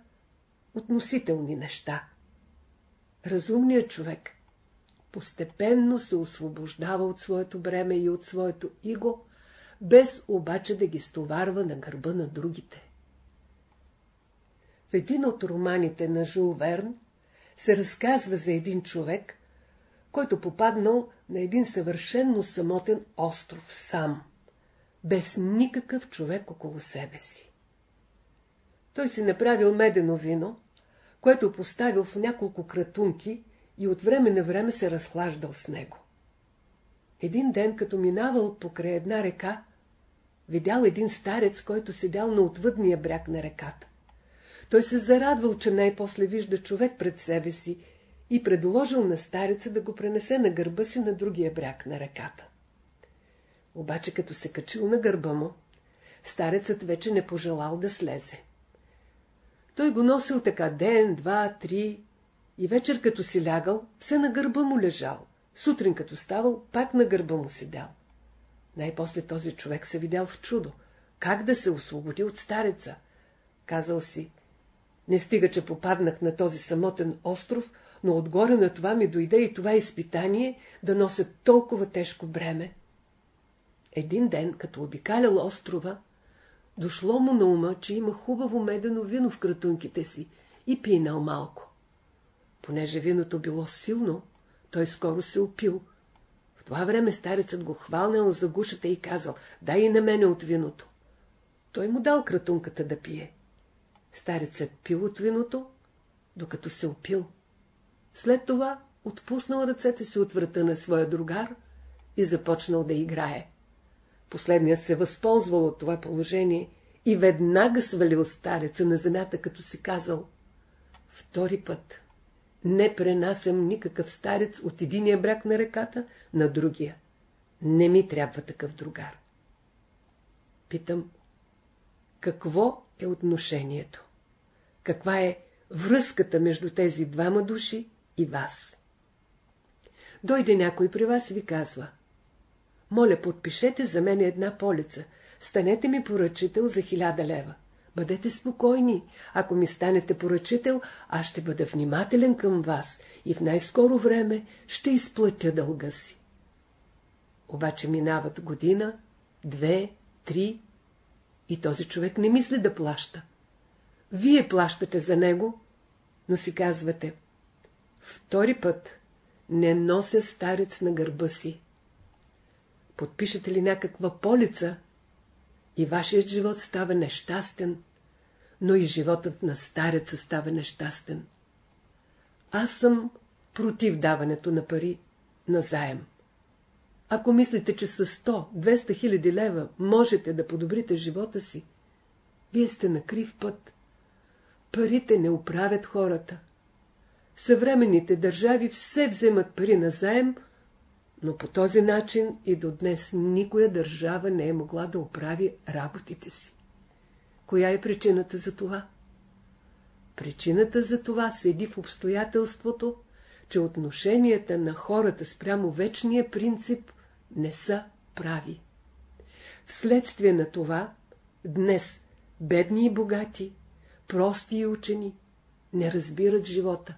относителни неща. Разумният човек постепенно се освобождава от своето бреме и от своето иго, без обаче да ги стоварва на гърба на другите. В един от романите на Жул Верн се разказва за един човек, който попаднал на един съвършенно самотен остров сам, без никакъв човек около себе си. Той си направил медено вино, което поставил в няколко кратунки и от време на време се разхлаждал с него. Един ден, като минавал покрай една река, видял един старец, който седял на отвъдния бряг на реката. той се зарадвал, че най-после вижда човек пред себе си и предложил на стареца да го пренесе на гърба си на другия бряг на реката. Обаче като се качил на гърба му, старецът вече не пожелал да слезе. Той го носил така ден, два, три и вечер като си лягал, все на гърба му лежал. Сутрин като ставал, пак на гърба му седял. Най-после този човек се видял в чудо. Как да се освободи от стареца? Казал си, не стига, че попаднах на този самотен остров, но отгоре на това ми дойде и това изпитание да нося толкова тежко бреме. Един ден, като обикалял острова, дошло му на ума, че има хубаво медено вино в кратунките си и пинал малко. Понеже виното било силно, той скоро се опил. Това време старецът го хвалнал за гушата и казал, дай и на мене от виното. Той му дал кратунката да пие. Старецът пил от виното, докато се опил. След това отпуснал ръцете си от врата на своя другар и започнал да играе. Последният се възползвал от това положение и веднага свалил стареца на земята, като си казал Втори път не пренасям никакъв старец от единия бряг на реката на другия. Не ми трябва такъв другар. Питам, какво е отношението? Каква е връзката между тези двама души и вас? Дойде някой при вас и ви казва – моля, подпишете за мен една полица. Станете ми поръчител за хиляда лева. Бъдете спокойни. Ако ми станете поръчител, аз ще бъда внимателен към вас и в най-скоро време ще изплатя дълга си. Обаче минават година, две, три и този човек не мисли да плаща. Вие плащате за него, но си казвате, втори път не нося старец на гърба си подпишете ли някаква полица, и вашият живот става нещастен, но и животът на стареца става нещастен. Аз съм против даването на пари на заем. Ако мислите, че с 100-200 хиляди лева можете да подобрите живота си, вие сте на крив път. Парите не оправят хората. Съвременните държави все вземат пари на заем, но по този начин и до днес никоя държава не е могла да оправи работите си. Коя е причината за това? Причината за това седи в обстоятелството, че отношенията на хората спрямо вечния принцип не са прави. Вследствие на това, днес бедни и богати, прости и учени, не разбират живота.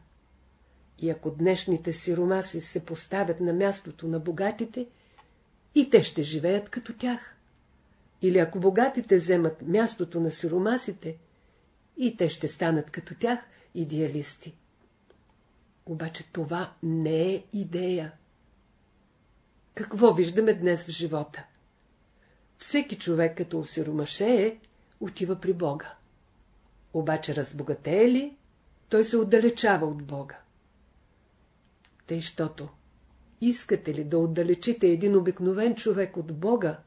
И ако днешните сиромаси се поставят на мястото на богатите, и те ще живеят като тях. Или ако богатите вземат мястото на сиромасите, и те ще станат като тях идеалисти. Обаче това не е идея. Какво виждаме днес в живота? Всеки човек, като осиромашее, отива при Бога. Обаче разбогатее ли, той се отдалечава от Бога. Тъй, щото искате ли да отдалечите един обикновен човек от Бога,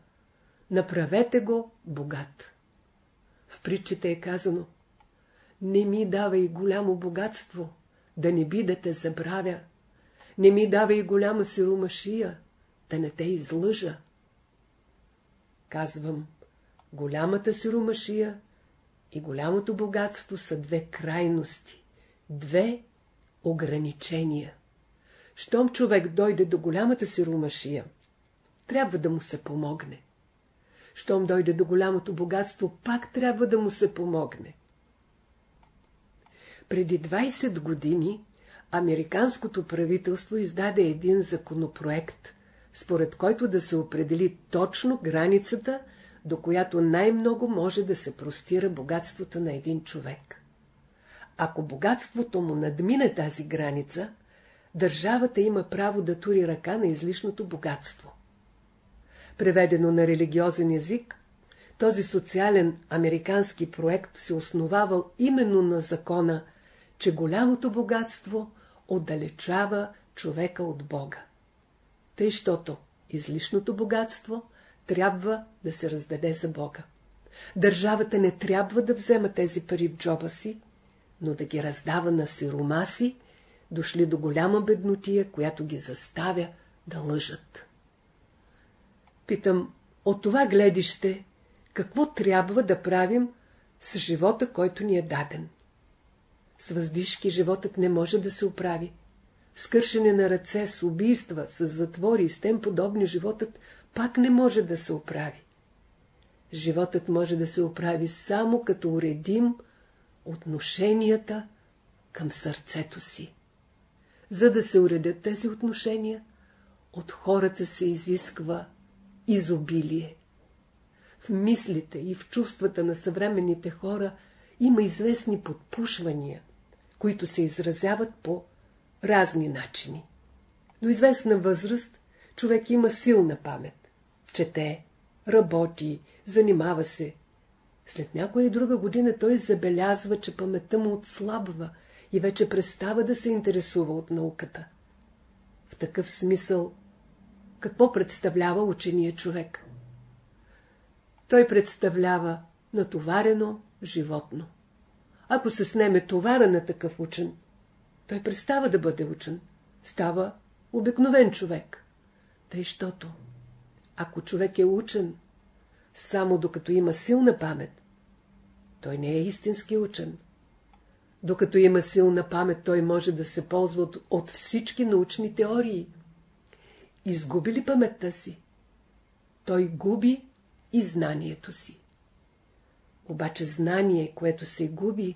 направете го богат. В притчите е казано Не ми давай голямо богатство, да не би да те забравя. Не ми давай голяма сиромашия, да не те излъжа. Казвам, голямата сиромашия и голямото богатство са две крайности, две ограничения. Щом човек дойде до голямата си румашия, трябва да му се помогне. Щом дойде до голямото богатство, пак трябва да му се помогне. Преди 20 години американското правителство издаде един законопроект, според който да се определи точно границата, до която най-много може да се простира богатството на един човек. Ако богатството му надмине тази граница, държавата има право да тури ръка на излишното богатство. Преведено на религиозен език, този социален американски проект се основавал именно на закона, че голямото богатство отдалечава човека от Бога. Тъй, щото излишното богатство трябва да се раздаде за Бога. Държавата не трябва да взема тези пари в джоба си, но да ги раздава на сиромаси, дошли до голяма беднотия, която ги заставя да лъжат. Питам, от това гледище, какво трябва да правим с живота, който ни е даден? С въздишки животът не може да се оправи. С кършене на ръце, с убийства, с затвори и с тем подобни животът пак не може да се оправи. Животът може да се оправи само като уредим отношенията към сърцето си. За да се уредят тези отношения, от хората се изисква изобилие. В мислите и в чувствата на съвременните хора има известни подпушвания, които се изразяват по разни начини. До известна възраст човек има силна памет. Чете, работи, занимава се. След някоя друга година той забелязва, че паметта му отслабва и вече престава да се интересува от науката. В такъв смисъл, какво представлява учения човек? Той представлява натоварено животно. Ако се снеме товара на такъв учен, той престава да бъде учен. Става обикновен човек. Тъй, щото, ако човек е учен, само докато има силна памет, той не е истински учен. Докато има силна памет, той може да се ползва от, всички научни теории. Изгуби ли паметта си? Той губи и знанието си. Обаче знание, което се губи,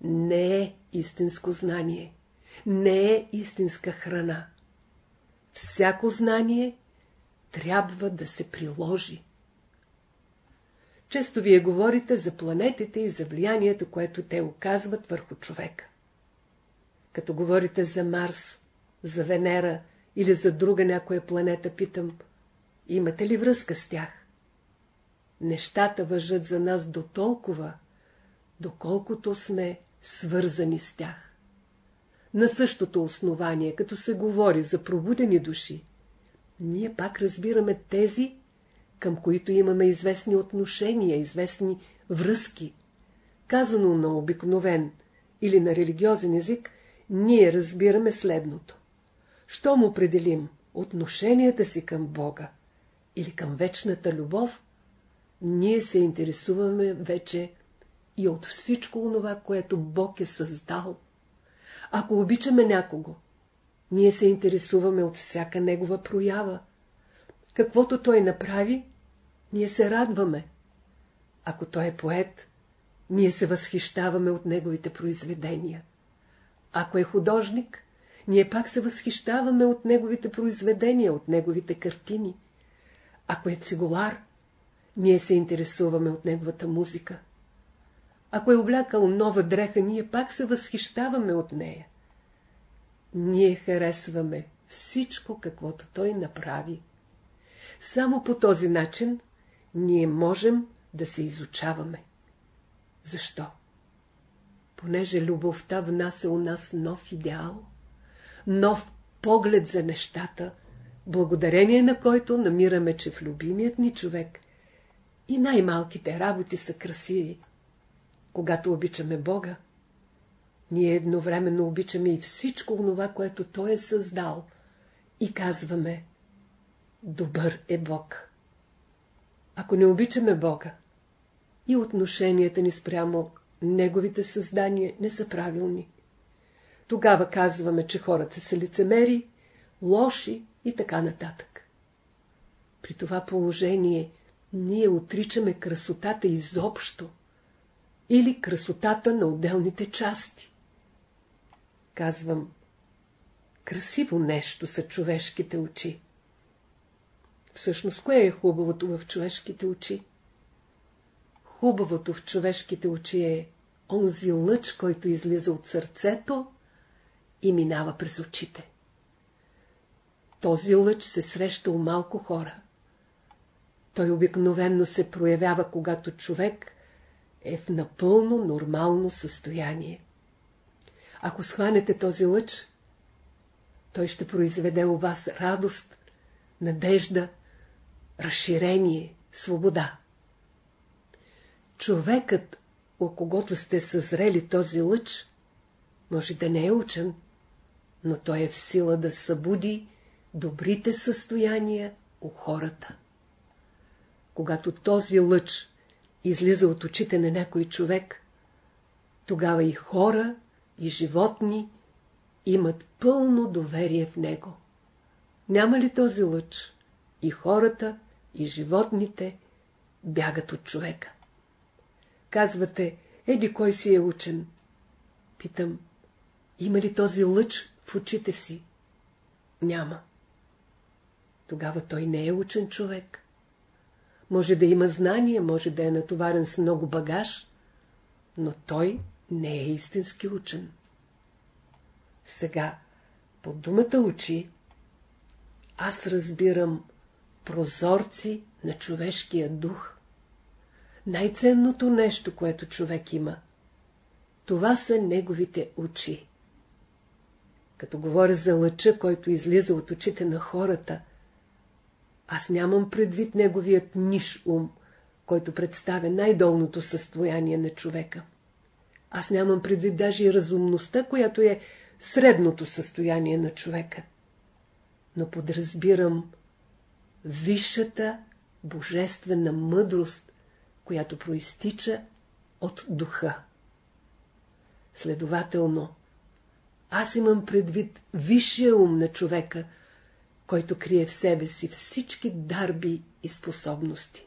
не е истинско знание, не е истинска храна. Всяко знание трябва да се приложи. Често вие говорите за планетите и за влиянието, което те оказват върху човека. Като говорите за Марс, за Венера или за друга някоя планета, питам, имате ли връзка с тях? Нещата въжат за нас до толкова, доколкото сме свързани с тях. На същото основание, като се говори за пробудени души, ние пак разбираме тези, към които имаме известни отношения, известни връзки. Казано на обикновен или на религиозен език, ние разбираме следното. Щом определим отношенията си към Бога или към вечната любов, ние се интересуваме вече и от всичко онова, което Бог е създал. Ако обичаме някого, ние се интересуваме от всяка негова проява. Каквото той направи, ние се радваме. Ако той е поет, ние се възхищаваме от неговите произведения. Ако е художник, ние пак се възхищаваме от неговите произведения, от неговите картини. Ако е цигулар, ние се интересуваме от неговата музика. Ако е облякал нова дреха, ние пак се възхищаваме от нея. Ние харесваме всичко, каквото той направи. Само по този начин ние можем да се изучаваме. Защо? Понеже любовта внася у нас нов идеал, нов поглед за нещата, благодарение на който намираме, че в любимият ни човек и най-малките работи са красиви. Когато обичаме Бога, ние едновременно обичаме и всичко това, което Той е създал и казваме Добър е Бог. Ако не обичаме Бога, и отношенията ни спрямо Неговите създания не са правилни. Тогава казваме, че хората са лицемери, лоши и така нататък. При това положение ние отричаме красотата изобщо или красотата на отделните части. Казвам, красиво нещо са човешките очи. Всъщност, кое е хубавото в човешките очи? Хубавото в човешките очи е онзи лъч, който излиза от сърцето и минава през очите. Този лъч се среща у малко хора. Той обикновенно се проявява, когато човек е в напълно нормално състояние. Ако схванете този лъч, той ще произведе у вас радост, надежда, разширение, свобода. Човекът о когото сте съзрели този лъч, може да не е учен, но той е в сила да събуди добрите състояния у хората. Когато този лъч излиза от очите на някой човек, тогава и хора, и животни имат пълно доверие в него. Няма ли този лъч? И хората, и животните бягат от човека. Казвате, еди кой си е учен? Питам, има ли този лъч в очите си? Няма. Тогава той не е учен човек. Може да има знание, може да е натоварен с много багаж, но той не е истински учен. Сега, под думата очи, аз разбирам прозорци на човешкия дух. Най-ценното нещо, което човек има, това са неговите очи. Като говоря за лъча, който излиза от очите на хората, аз нямам предвид неговият ниш ум, който представя най-долното състояние на човека. Аз нямам предвид даже и разумността, която е средното състояние на човека. Но подразбирам висшата божествена мъдрост, която проистича от духа. Следователно, аз имам предвид висшия ум на човека, който крие в себе си всички дарби и способности.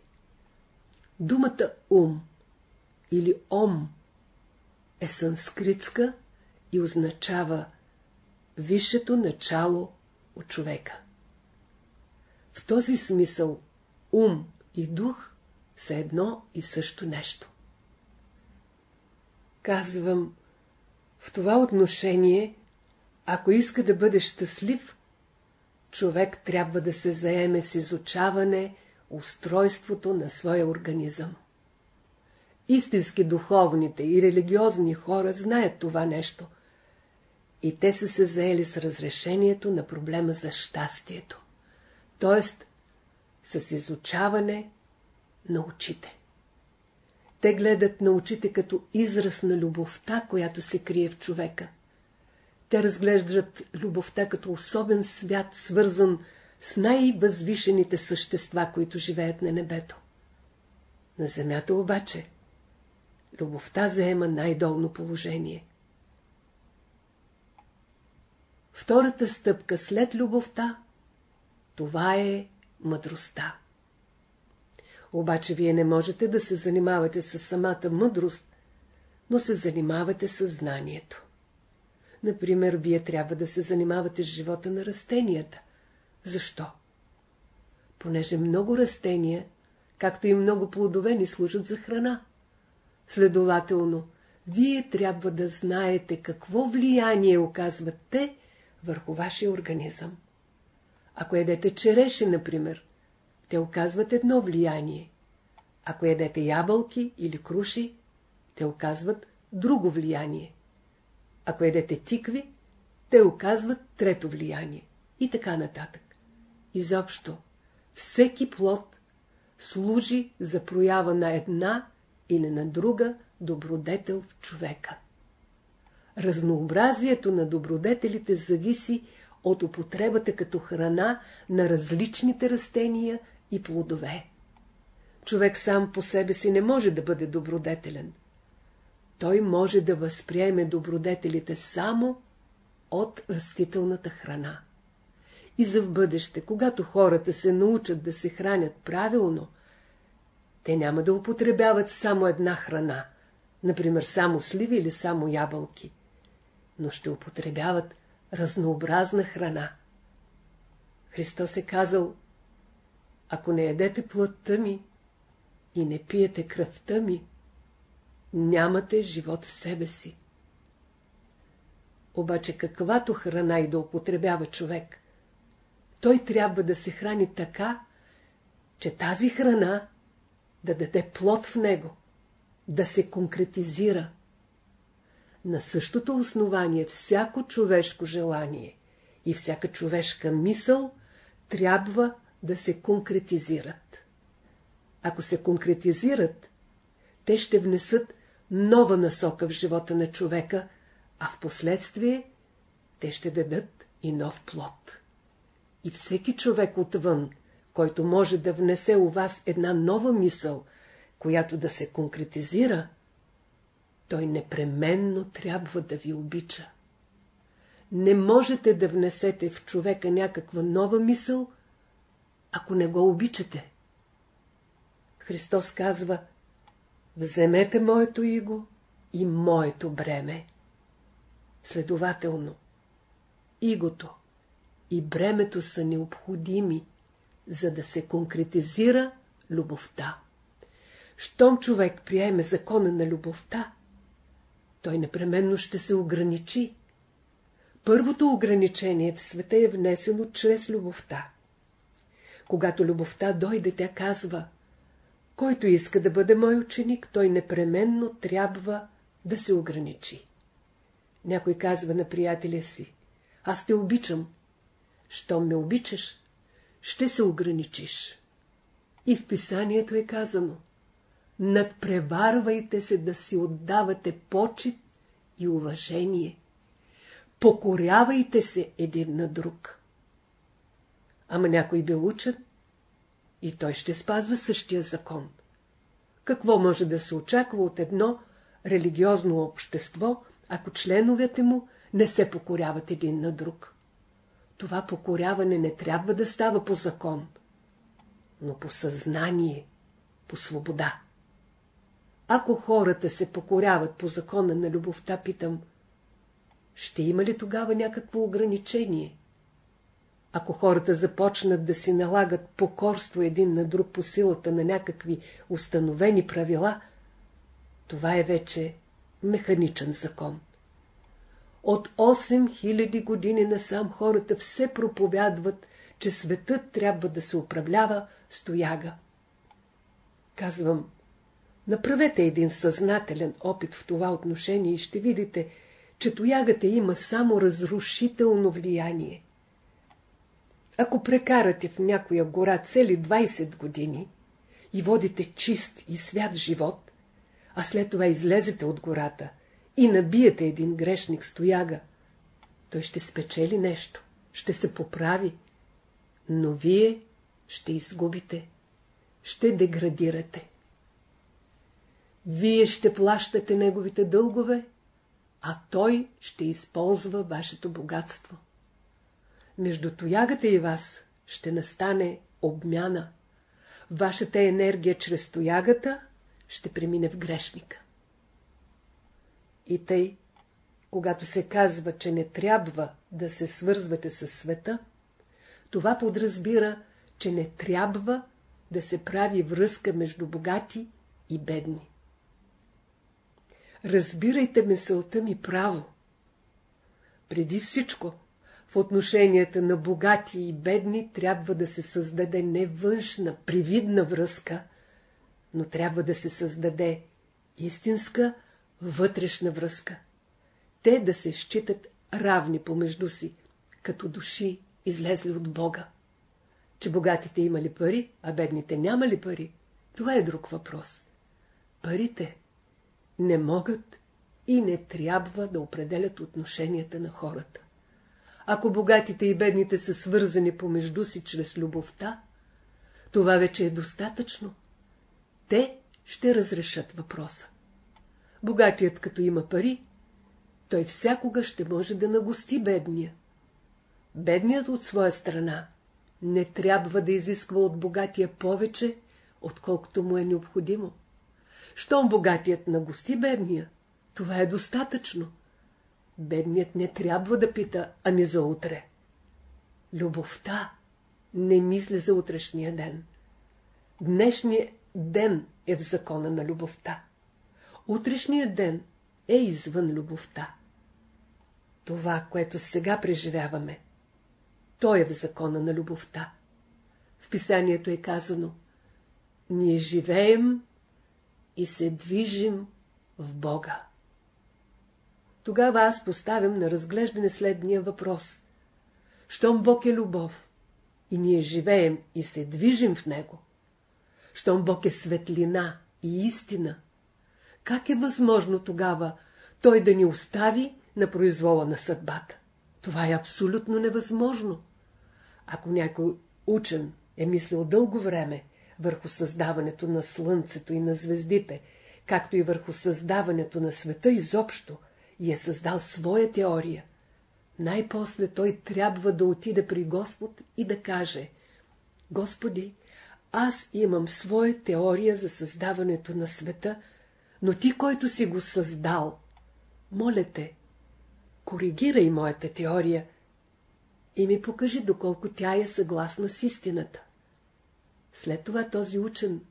Думата ум или ом е санскритска и означава висшето начало от човека. В този смисъл ум и дух са едно и също нещо. Казвам, в това отношение, ако иска да бъде щастлив, човек трябва да се заеме с изучаване устройството на своя организъм. Истински духовните и религиозни хора знаят това нещо. И те са се заели с разрешението на проблема за щастието. т.е. с изучаване на очите. Те гледат на очите като израз на любовта, която се крие в човека. Те разглеждат любовта като особен свят, свързан с най-възвишените същества, които живеят на небето. На земята обаче любовта заема най-долно положение. Втората стъпка след любовта, това е мъдростта. Обаче вие не можете да се занимавате с самата мъдрост, но се занимавате с знанието. Например, вие трябва да се занимавате с живота на растенията. Защо? Понеже много растения, както и много плодове, ни служат за храна. Следователно, вие трябва да знаете какво влияние оказват те върху вашия организъм. Ако едете череши, например, те оказват едно влияние. Ако ядете ябълки или круши, те оказват друго влияние. Ако едете тикви, те оказват трето влияние. И така нататък. Изобщо, всеки плод служи за проява на една или на друга добродетел в човека. Разнообразието на добродетелите зависи от употребата като храна на различните растения и плодове. Човек сам по себе си не може да бъде добродетелен. Той може да възприеме добродетелите само от растителната храна. И за в бъдеще, когато хората се научат да се хранят правилно, те няма да употребяват само една храна, например само сливи или само ябълки, но ще употребяват разнообразна храна. Христос е казал, ако не ядете плътта ми и не пиете кръвта ми, нямате живот в себе си. Обаче каквато храна и да употребява човек, той трябва да се храни така, че тази храна да даде плод в него, да се конкретизира. На същото основание всяко човешко желание и всяка човешка мисъл трябва да се конкретизират. Ако се конкретизират, те ще внесат нова насока в живота на човека, а в последствие те ще дадат и нов плод. И всеки човек отвън, който може да внесе у вас една нова мисъл, която да се конкретизира, той непременно трябва да ви обича. Не можете да внесете в човека някаква нова мисъл, ако не го обичате. Христос казва, вземете моето иго и моето бреме. Следователно, игото и бремето са необходими, за да се конкретизира любовта. Щом човек приеме закона на любовта, той непременно ще се ограничи. Първото ограничение в света е внесено чрез любовта. Когато любовта дойде, тя казва, който иска да бъде мой ученик, той непременно трябва да се ограничи. Някой казва на приятеля си, аз те обичам. Щом ме обичаш, ще се ограничиш. И в писанието е казано, надпреварвайте се да си отдавате почет и уважение. Покорявайте се един на друг. Ама някой бил учен и той ще спазва същия закон. Какво може да се очаква от едно религиозно общество, ако членовете му не се покоряват един на друг? Това покоряване не трябва да става по закон, но по съзнание, по свобода. Ако хората се покоряват по закона на любовта, питам, ще има ли тогава някакво ограничение? Ако хората започнат да си налагат покорство един на друг по силата на някакви установени правила, това е вече механичен закон. От 8000 години насам хората все проповядват, че светът трябва да се управлява с тояга. Казвам, направете един съзнателен опит в това отношение и ще видите, че тоягата има само разрушително влияние. Ако прекарате в някоя гора цели 20 години и водите чист и свят живот, а след това излезете от гората и набиете един грешник стояга, той ще спечели нещо, ще се поправи, но вие ще изгубите, ще деградирате. Вие ще плащате неговите дългове, а той ще използва вашето богатство между тоягата и вас ще настане обмяна. Вашата енергия чрез тоягата ще премине в грешника. И тъй, когато се казва, че не трябва да се свързвате с света, това подразбира, че не трябва да се прави връзка между богати и бедни. Разбирайте мисълта ми право. Преди всичко, в отношенията на богати и бедни трябва да се създаде не външна, привидна връзка, но трябва да се създаде истинска, вътрешна връзка. Те да се считат равни помежду си, като души излезли от Бога. Че богатите имали пари, а бедните нямали пари, това е друг въпрос. Парите не могат и не трябва да определят отношенията на хората. Ако богатите и бедните са свързани помежду си чрез любовта, това вече е достатъчно. Те ще разрешат въпроса. Богатият като има пари, той всякога ще може да нагости бедния. Бедният от своя страна не трябва да изисква от богатия повече, отколкото му е необходимо. Щом богатият нагости бедния, това е достатъчно. Бедният не трябва да пита, ами за утре. Любовта не мисля за утрешния ден. Днешният ден е в закона на любовта. Утрешният ден е извън любовта. Това, което сега преживяваме, то е в закона на любовта. В писанието е казано Ние живеем и се движим в Бога. Тогава аз поставям на разглеждане следния въпрос. Щом Бог е любов и ние живеем и се движим в Него, щом Бог е светлина и истина, Как е възможно тогава той да ни остави на произвола на съдбата? Това е абсолютно невъзможно. Ако някой учен е мислил дълго време върху създаването на Слънцето и на звездите, както и върху създаването на света изобщо, и е създал своя теория, най-после той трябва да отиде при Господ и да каже Господи, аз имам своя теория за създаването на света, но ти, който си го създал, моля те, коригирай моята теория и ми покажи доколко тя е съгласна с истината. След това този учен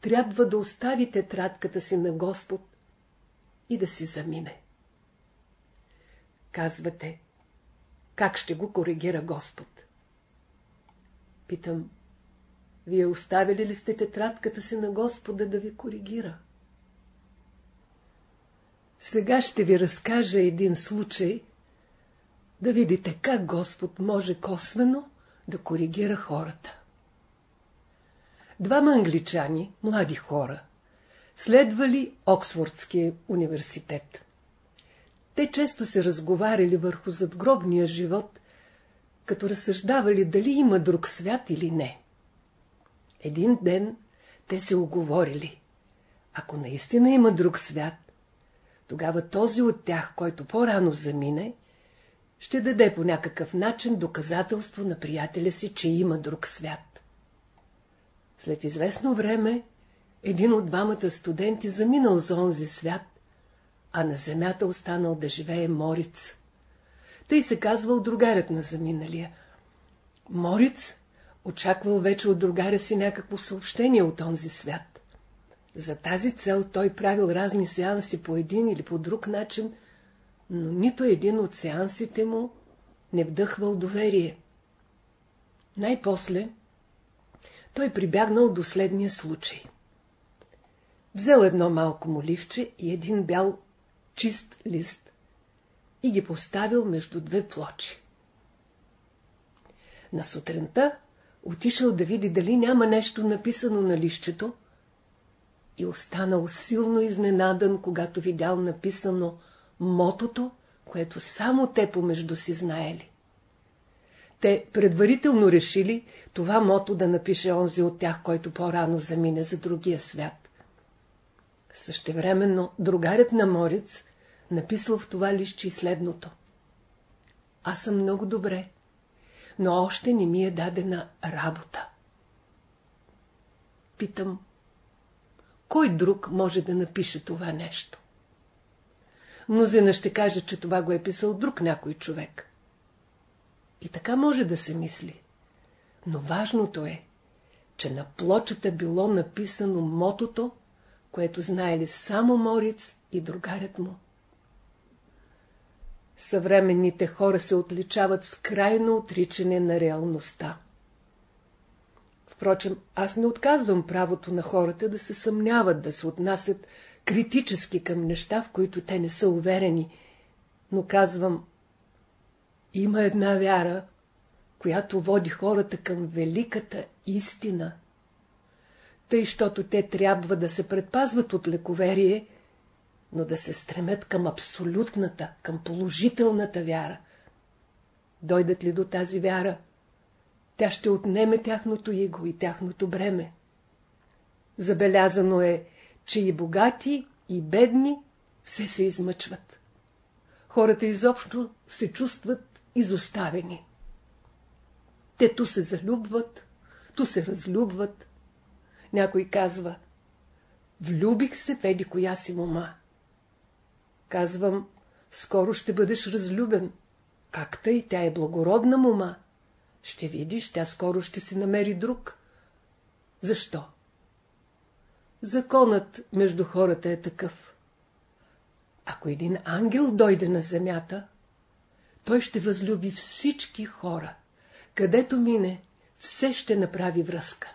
трябва да остави тетрадката си на Господ и да си замине. Казвате, как ще го коригира Господ? Питам, вие оставили ли сте тетрадката си на Господа да ви коригира? Сега ще ви разкажа един случай, да видите как Господ може косвено да коригира хората. Двама англичани, млади хора, следвали Оксфордския университет. Те често се разговаряли върху задгробния живот, като разсъждавали дали има друг свят или не. Един ден те се оговорили. Ако наистина има друг свят, тогава този от тях, който по-рано замине, ще даде по някакъв начин доказателство на приятеля си, че има друг свят. След известно време, един от двамата студенти заминал за онзи свят, а на земята останал да живее Мориц. Тъй се казвал другарят на заминалия. Мориц очаквал вече от другаря си някакво съобщение от онзи свят. За тази цел той правил разни сеанси по един или по друг начин, но нито един от сеансите му не вдъхвал доверие. Най-после той прибягнал до следния случай. Взел едно малко моливче и един бял чист лист и ги поставил между две плочи. На сутринта отишъл да види дали няма нещо написано на лището и останал силно изненадан, когато видял написано мотото, което само те помежду си знаели. Те предварително решили това мото да напише онзи от тях, който по-рано замине за другия свят. Същевременно другарят на Морец написал в това лище и следното. Аз съм много добре, но още не ми е дадена работа. Питам, кой друг може да напише това нещо? Мнозина ще каже, че това го е писал друг някой човек. И така може да се мисли. Но важното е, че на плочата било написано мотото, което знаели само Мориц и другарят му. Съвременните хора се отличават с крайно отричане на реалността. Впрочем, аз не отказвам правото на хората да се съмняват, да се отнасят критически към неща, в които те не са уверени, но казвам, има една вяра, която води хората към великата истина. Тъй, щото те трябва да се предпазват от лековерие – но да се стремят към абсолютната, към положителната вяра. Дойдат ли до тази вяра, тя ще отнеме тяхното иго и тяхното бреме. Забелязано е, че и богати, и бедни все се измъчват. Хората изобщо се чувстват изоставени. Те ту се залюбват, ту се разлюбват. Някой казва, влюбих се в коя си мома. Казвам, скоро ще бъдеш разлюбен. Как тъй? Тя е благородна мома. Ще видиш, тя скоро ще си намери друг. Защо? Законът между хората е такъв. Ако един ангел дойде на земята, той ще възлюби всички хора. Където мине, все ще направи връзка.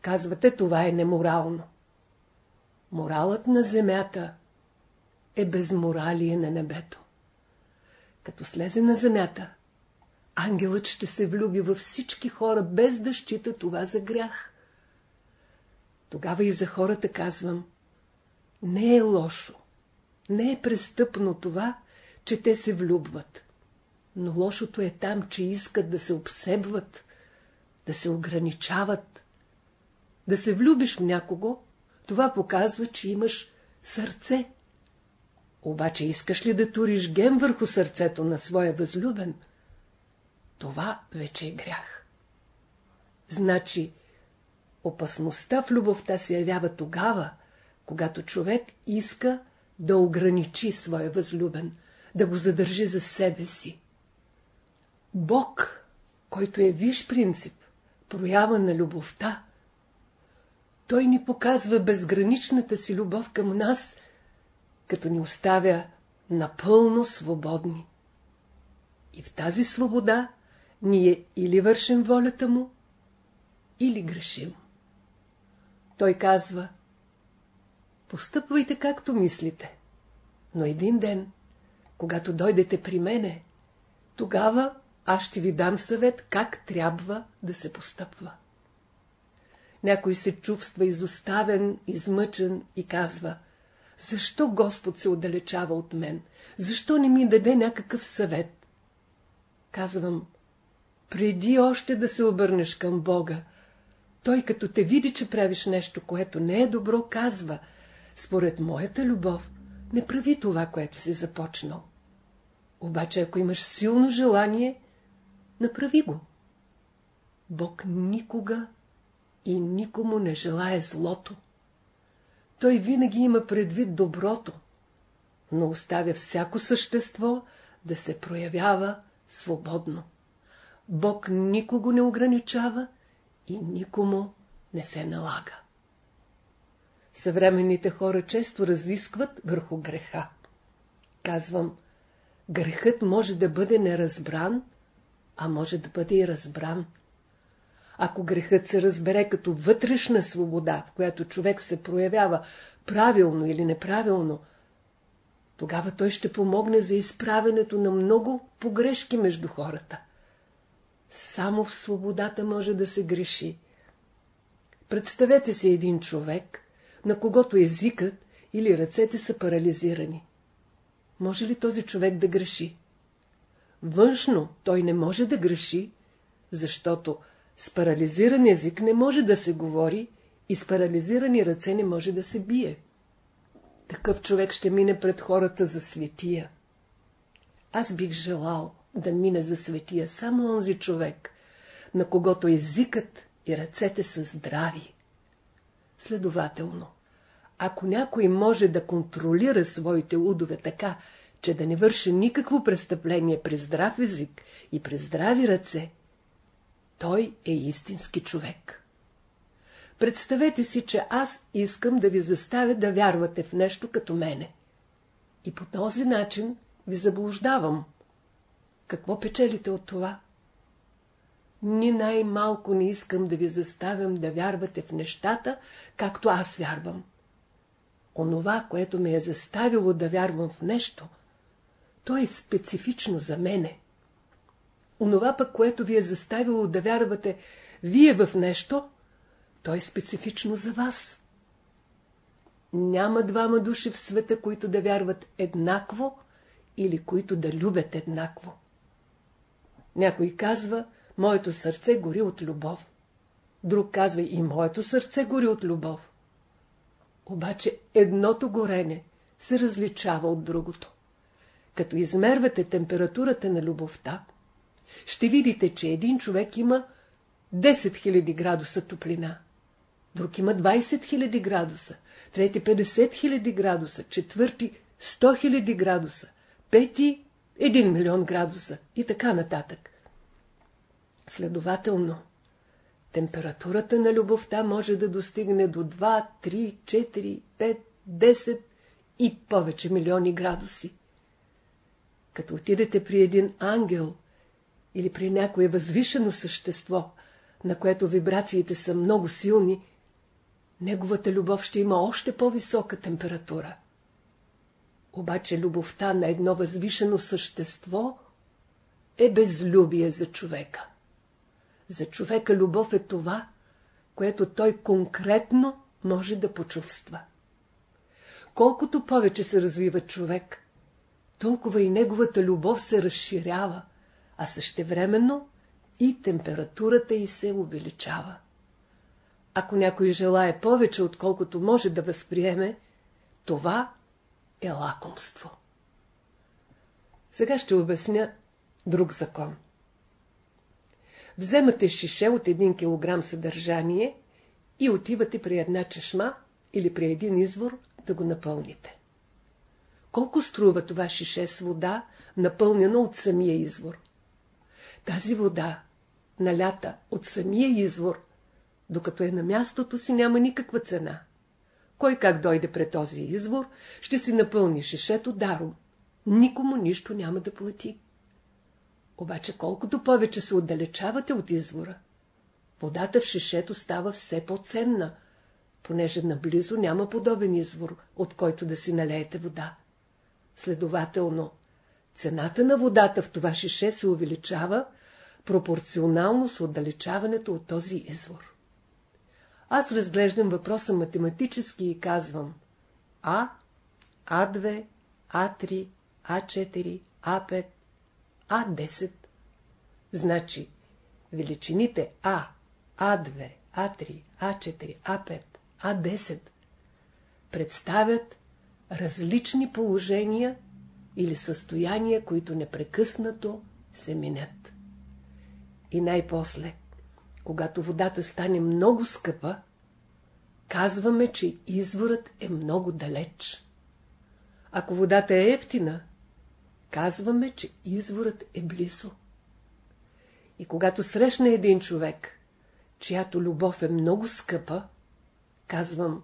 Казвате, това е неморално. Моралът на земята е безморалие на небето. Като слезе на земята, ангелът ще се влюби във всички хора, без да счита това за грях. Тогава и за хората казвам, Не е лошо, не е престъпно това, че те се влюбват. Но лошото е там, че искат да се обсебват, да се ограничават. Да се влюбиш в някого, това показва, че имаш сърце. Обаче искаш ли да туриш ген върху сърцето на своя възлюбен? Това вече е грях. Значи, опасността в любовта се явява тогава, когато човек иска да ограничи своя възлюбен, да го задържи за себе си. Бог, който е виш принцип, проява на любовта, той ни показва безграничната си любов към нас, като ни оставя напълно свободни. И в тази свобода ние или вършим волята му, или грешим. Той казва, постъпвайте както мислите, но един ден, когато дойдете при мене, тогава аз ще ви дам съвет как трябва да се постъпва. Някой се чувства изоставен, измъчен и казва Защо Господ се отдалечава от мен? Защо не ми даде някакъв съвет? Казвам Преди още да се обърнеш към Бога, Той като те види, че правиш нещо, което не е добро, казва Според моята любов, не прави това, което си започнал. Обаче, ако имаш силно желание, направи го. Бог никога и никому не желая злото. Той винаги има предвид доброто, но оставя всяко същество да се проявява свободно. Бог никого не ограничава и никому не се налага. Съвременните хора често разискват върху греха. Казвам, грехът може да бъде неразбран, а може да бъде и разбран. Ако грехът се разбере като вътрешна свобода, в която човек се проявява правилно или неправилно, тогава той ще помогне за изправенето на много погрешки между хората. Само в свободата може да се греши. Представете си един човек, на когото езикът или ръцете са парализирани. Може ли този човек да греши? Външно той не може да греши, защото с парализиран език не може да се говори и с парализирани ръце не може да се бие. Такъв човек ще мине пред хората за светия. Аз бих желал да мине за светия само онзи човек, на когото езикът и ръцете са здрави. Следователно, ако някой може да контролира своите удове така, че да не върши никакво престъпление през здрав език и през здрави ръце, той е истински човек. Представете си, че аз искам да ви заставя да вярвате в нещо като мене. И по този начин ви заблуждавам. Какво печелите от това? Ни най-малко не искам да ви заставям да вярвате в нещата, както аз вярвам. Онова, което ме е заставило да вярвам в нещо, то е специфично за мене. Онова пък, което ви е заставило да вярвате вие в нещо, то е специфично за вас. Няма двама души в света, които да вярват еднакво или които да любят еднакво. Някой казва, моето сърце гори от любов. Друг казва, и моето сърце гори от любов. Обаче едното горене се различава от другото. Като измервате температурата на любовта, ще видите, че един човек има 10 000 градуса топлина, друг има 20 000 градуса, трети 50 000 градуса, четвърти 100 000 градуса, пети 1 милион градуса и така нататък. Следователно, температурата на любовта може да достигне до 2, 3, 4, 5, 10 и повече милиони градуси. Като отидете при един ангел или при някое възвишено същество, на което вибрациите са много силни, неговата любов ще има още по-висока температура. Обаче любовта на едно възвишено същество е безлюбие за човека. За човека любов е това, което той конкретно може да почувства. колкото повече се развива човек, толкова и неговата любов се разширява, а същевременно и температурата й се увеличава. Ако някой желая повече, отколкото може да възприеме, това е лакомство. Сега ще обясня друг закон. Вземате шише от 1 кг съдържание и отивате при една чешма или при един извор да го напълните. Колко струва това шише с вода, напълнена от самия извор? Тази вода, налята от самия извор, докато е на мястото си, няма никаква цена. Кой как дойде пред този извор, ще си напълни шишето даром. Никому нищо няма да плати. Обаче колкото повече се отдалечавате от извора, водата в шишето става все по-ценна, понеже наблизо няма подобен извор, от който да си налеете вода. Следователно, цената на водата в това шише се увеличава пропорционално с отдалечаването от този извор. Аз разглеждам въпроса математически и казвам А, А2, А3, А4, А5, А10. Значи, величините А, А2, А3, А4, А5, А10 представят различни положения или състояния, които непрекъснато се минят. И най-после – когато водата стане много скъпа, казваме, че изворът е много далеч. Ако водата е ефтина, казваме, че изворът е близо. И когато срещна един човек, чиято любов е много скъпа, казвам,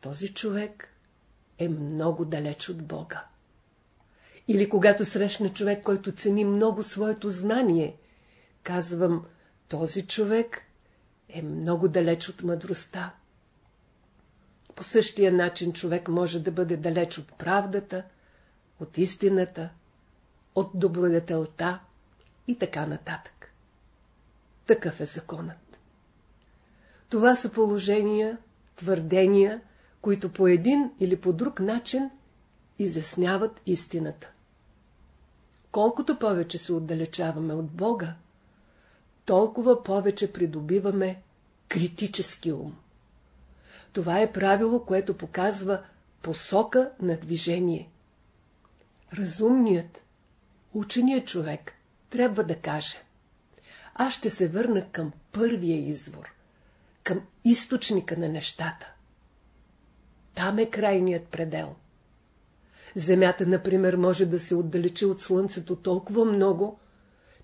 този човек е много далеч от Бога. Или когато срещна човек, който цени много своето знание, казвам, този човек е много далеч от мъдростта. По същия начин човек може да бъде далеч от правдата, от истината, от добродетелта и така нататък. Такъв е законът. Това са положения, твърдения, които по един или по друг начин изясняват истината. Колкото повече се отдалечаваме от Бога, толкова повече придобиваме критически ум. Това е правило, което показва посока на движение. Разумният, ученият човек трябва да каже аз ще се върна към първия извор, към източника на нещата. Там е крайният предел. Земята, например, може да се отдалечи от Слънцето толкова много,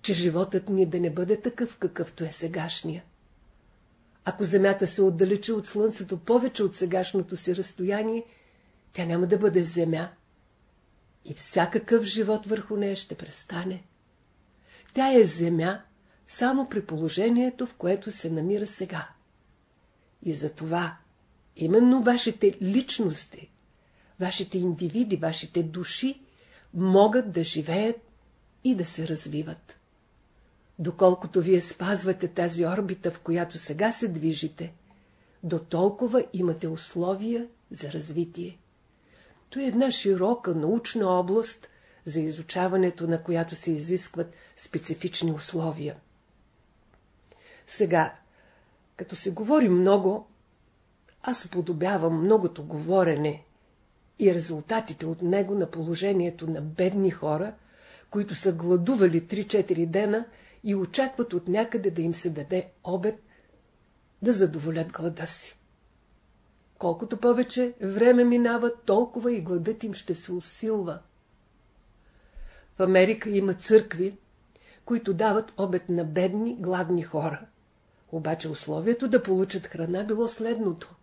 че животът ни да не бъде такъв, какъвто е сегашния. Ако Земята се отдалечи от Слънцето повече от сегашното си разстояние, тя няма да бъде Земя. И всякакъв живот върху нея ще престане. Тя е Земя само при положението, в което се намира сега. И за това именно вашите личности, вашите индивиди, вашите души могат да живеят и да се развиват. Доколкото вие спазвате тази орбита, в която сега се движите, до толкова имате условия за развитие. То е една широка научна област, за изучаването на която се изискват специфични условия. Сега, като се говори много, аз уподобявам многото говорене и резултатите от него на положението на бедни хора, които са гладували 3-4 дена и очакват от някъде да им се даде обед да задоволят глада си. Колкото повече време минава, толкова и гладът им ще се усилва. В Америка има църкви, които дават обед на бедни, гладни хора. Обаче условието да получат храна било следното.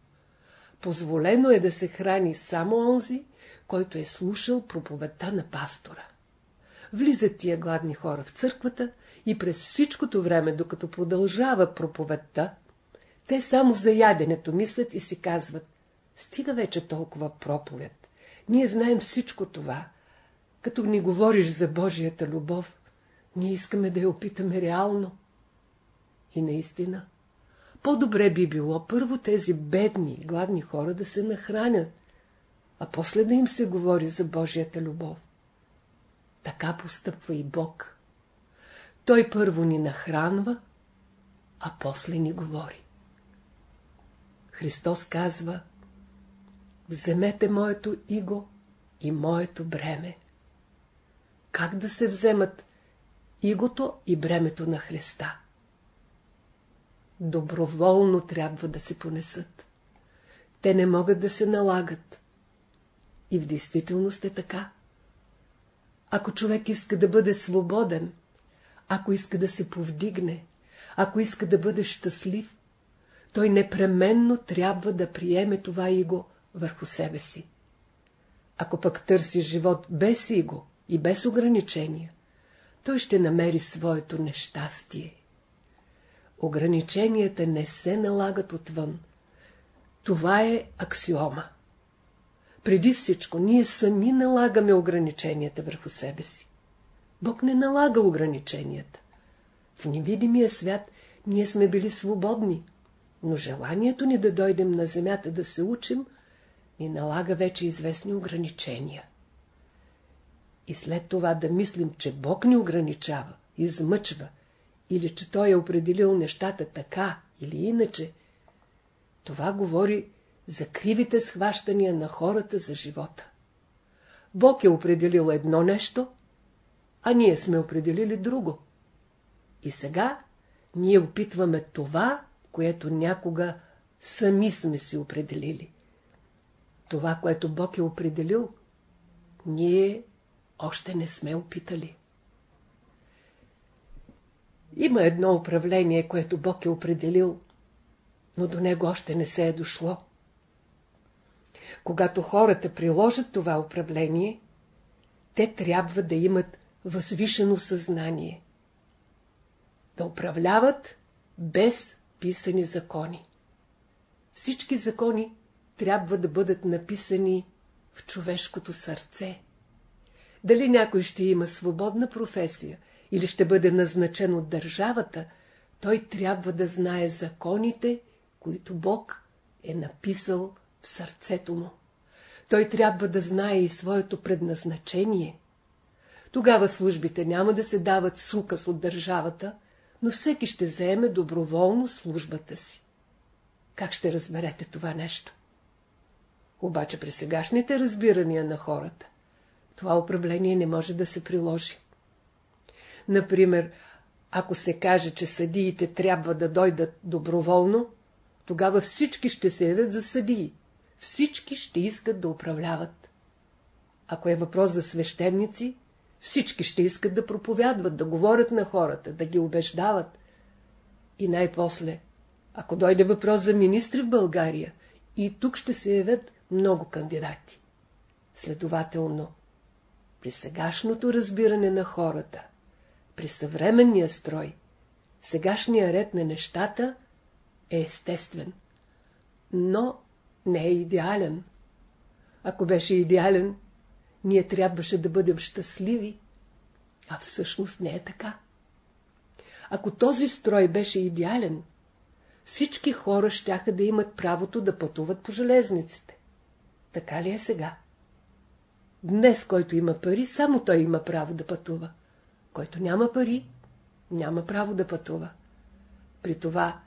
Позволено е да се храни само онзи, който е слушал проповедта на пастора. Влизат тия гладни хора в църквата и през всичкото време, докато продължава проповедта, те само за яденето мислят и си казват, стига вече толкова проповед. Ние знаем всичко това. Като ни говориш за Божията любов, ние искаме да я опитаме реално. И наистина, по-добре би било първо тези бедни, гладни хора да се нахранят, а после да им се говори за Божията любов. Така постъпва и Бог. Той първо ни нахранва, а после ни говори. Христос казва Вземете моето иго и моето бреме. Как да се вземат игото и бремето на Христа? Доброволно трябва да се понесат. Те не могат да се налагат. И в действителност е така. Ако човек иска да бъде свободен, ако иска да се повдигне, ако иска да бъде щастлив, той непременно трябва да приеме това иго върху себе си. Ако пък търси живот без иго и без ограничения, той ще намери своето нещастие. Ограниченията не се налагат отвън. Това е аксиома. Преди всичко, ние сами налагаме ограниченията върху себе си. Бог не налага ограниченията. В невидимия свят ние сме били свободни, но желанието ни да дойдем на земята да се учим ни налага вече известни ограничения. И след това да мислим, че Бог ни ограничава, измъчва, или че Той е определил нещата така или иначе, това говори за кривите схващания на хората за живота. Бог е определил едно нещо, а ние сме определили друго. И сега ние опитваме това, което някога сами сме си определили. Това, което Бог е определил, ние още не сме опитали. Има едно управление, което Бог е определил, но до него още не се е дошло. Когато хората приложат това управление, те трябва да имат възвишено съзнание. Да управляват без писани закони. Всички закони трябва да бъдат написани в човешкото сърце. Дали някой ще има свободна професия или ще бъде назначен от държавата, той трябва да знае законите, които Бог е написал в сърцето му. Той трябва да знае и своето предназначение. Тогава службите няма да се дават с от държавата, но всеки ще заеме доброволно службата си. Как ще разберете това нещо? Обаче при сегашните разбирания на хората, това управление не може да се приложи. Например, ако се каже, че съдиите трябва да дойдат доброволно, тогава всички ще се явят за съдии. Всички ще искат да управляват. Ако е въпрос за свещеници, всички ще искат да проповядват, да говорят на хората, да ги убеждават. И най-после, ако дойде въпрос за министри в България, и тук ще се явят много кандидати. Следователно, при сегашното разбиране на хората, при съвременния строй, сегашния ред на нещата е естествен, но не е идеален. Ако беше идеален, ние трябваше да бъдем щастливи, а всъщност не е така. Ако този строй беше идеален, всички хора щяха да имат правото да пътуват по железниците. Така ли е сега? Днес, който има пари, само той има право да пътува. Който няма пари, няма право да пътува. При това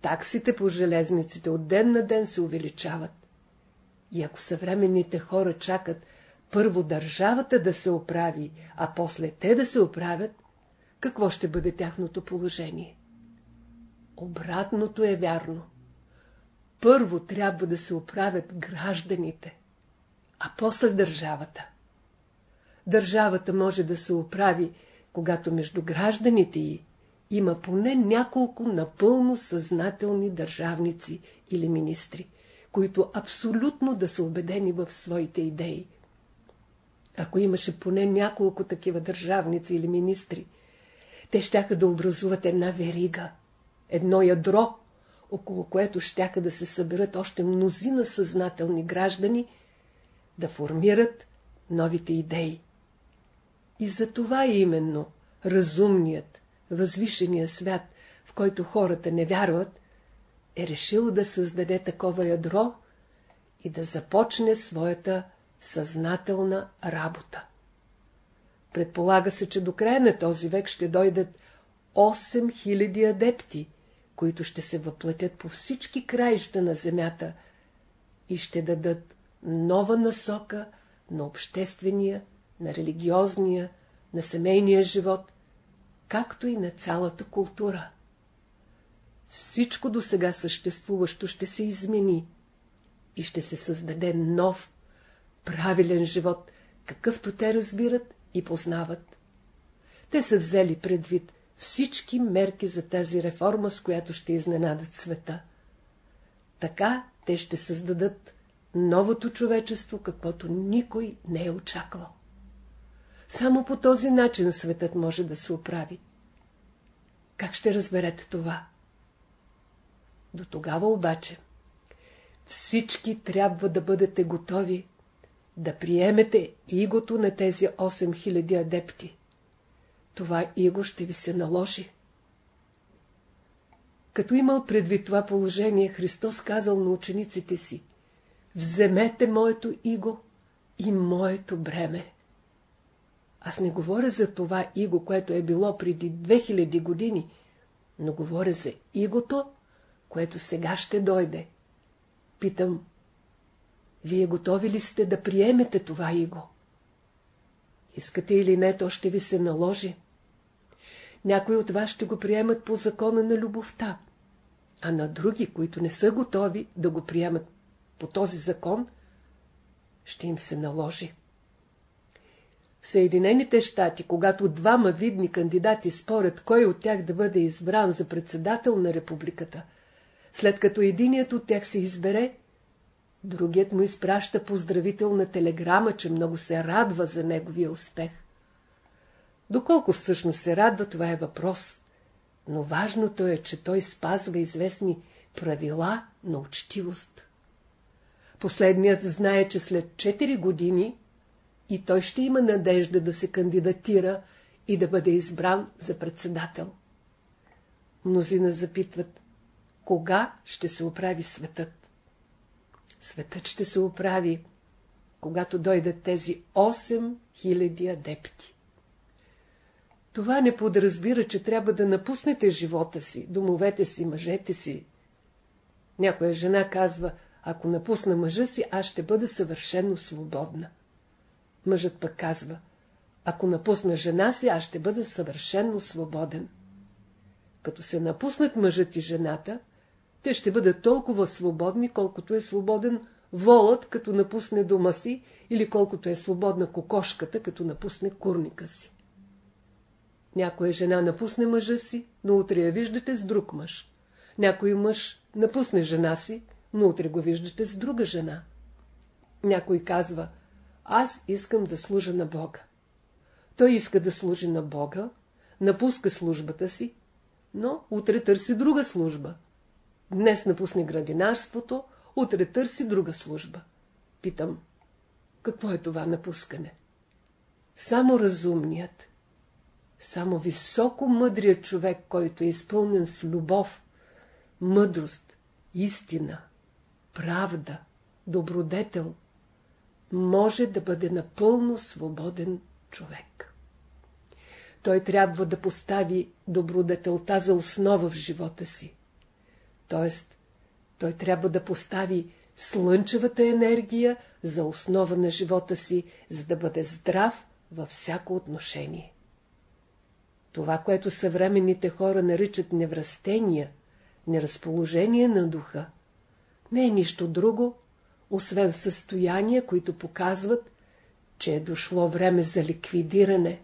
таксите по железниците от ден на ден се увеличават. И ако съвременните хора чакат първо държавата да се оправи, а после те да се оправят, какво ще бъде тяхното положение? Обратното е вярно. Първо трябва да се оправят гражданите, а после държавата. Държавата може да се оправи, когато между гражданите й има поне няколко напълно съзнателни държавници или министри, които абсолютно да са убедени в своите идеи. Ако имаше поне няколко такива държавници или министри, те щяха да образуват една верига, едно ядро, около което щяха да се съберат още мнозина съзнателни граждани, да формират новите идеи. И за това именно разумният, възвишения свят, в който хората не вярват, е решил да създаде такова ядро и да започне своята съзнателна работа. Предполага се, че до края на този век ще дойдат 8000 адепти, които ще се въплатят по всички краища на земята и ще дадат нова насока на обществения, на религиозния, на семейния живот, както и на цялата култура. Всичко до сега съществуващо ще се измени и ще се създаде нов, правилен живот, какъвто те разбират и познават. Те са взели предвид всички мерки за тази реформа, с която ще изненадат света. Така те ще създадат новото човечество, каквото никой не е очаквал. Само по този начин светът може да се оправи. Как ще разберете това? До тогава обаче всички трябва да бъдете готови да приемете игото на тези 8000 адепти. Това иго ще ви се наложи. Като имал предвид това положение, Христос казал на учениците си Вземете моето иго и моето бреме. Аз не говоря за това иго, което е било преди 2000 години, но говоря за игото, което сега ще дойде. Питам, вие готови ли сте да приемете това иго? Искате или не, то ще ви се наложи. Някои от вас ще го приемат по закона на любовта, а на други, които не са готови да го приемат по този закон, ще им се наложи. В Съединените щати, когато двама видни кандидати спорят кой от тях да бъде избран за председател на републиката, след като единият от тях се избере, другият му изпраща поздравителна телеграма, че много се радва за неговия успех. Доколко всъщност се радва, това е въпрос. Но важното е, че той спазва известни правила на учтивост. Последният знае, че след 4 години и той ще има надежда да се кандидатира и да бъде избран за председател. Мнозина запитват, кога ще се оправи светът? Светът ще се оправи, когато дойдат тези 8000 адепти. Това не подразбира, че трябва да напуснете живота си, домовете си, мъжете си. Някоя жена казва, ако напусна мъжа си, аз ще бъда съвършенно свободна. Мъжът пък казва, ако напусна жена си, аз ще бъда съвършенно свободен. Като се напуснат мъжът и жената, те ще бъдат толкова свободни, колкото е свободен волът, като напусне дома си, или колкото е свободна кокошката, като напусне курника си. Някоя жена напусне мъжа си, но утре я виждате с друг мъж. Някой мъж напусне жена си, но утре го виждате с друга жена. Някой казва, аз искам да служа на Бога. Той иска да служи на Бога, напуска службата си, но утре търси друга служба. Днес напусне градинарството, утре търси друга служба. Питам, какво е това напускане? Само разумният, само високо мъдрият човек, който е изпълнен с любов, мъдрост, истина, правда, добродетел, може да бъде напълно свободен човек. Той трябва да постави добродетелта за основа в живота си. Тоест, той трябва да постави слънчевата енергия за основа на живота си, за да бъде здрав във всяко отношение. Това, което съвременните хора наричат неврастения, неразположение на духа, не е нищо друго, освен състояния, които показват, че е дошло време за ликвидиране,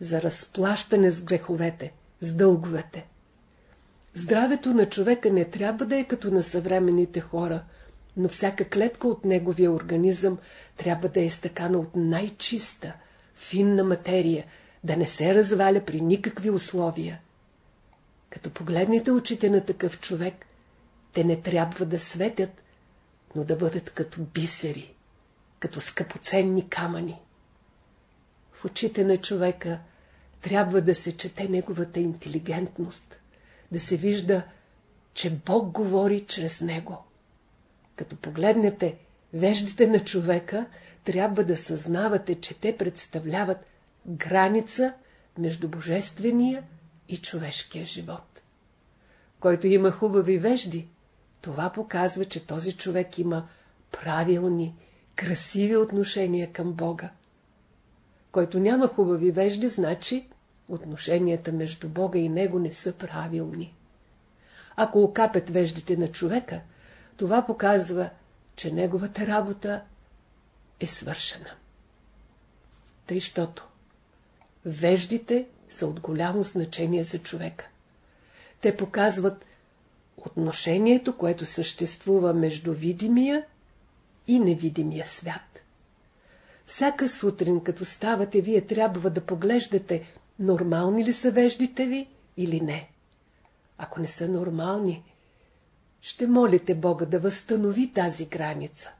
за разплащане с греховете, с дълговете. Здравето на човека не трябва да е като на съвременните хора, но всяка клетка от неговия организъм трябва да е стакана от най-чиста, финна материя, да не се разваля при никакви условия. Като погледнете очите на такъв човек, те не трябва да светят, но да бъдат като бисери, като скъпоценни камъни. В очите на човека трябва да се чете неговата интелигентност, да се вижда, че Бог говори чрез него. Като погледнете Веждите на човека трябва да съзнавате, че те представляват граница между божествения и човешкия живот. Който има хубави вежди, това показва, че този човек има правилни, красиви отношения към Бога. Който няма хубави вежди, значи отношенията между Бога и него не са правилни. Ако окапят веждите на човека, това показва, че неговата работа е свършена. Тъй, щото веждите са от голямо значение за човека. Те показват отношението, което съществува между видимия и невидимия свят. Всяка сутрин, като ставате, вие трябва да поглеждате, нормални ли са веждите ви или не. Ако не са нормални, ще молите Бога да възстанови тази граница,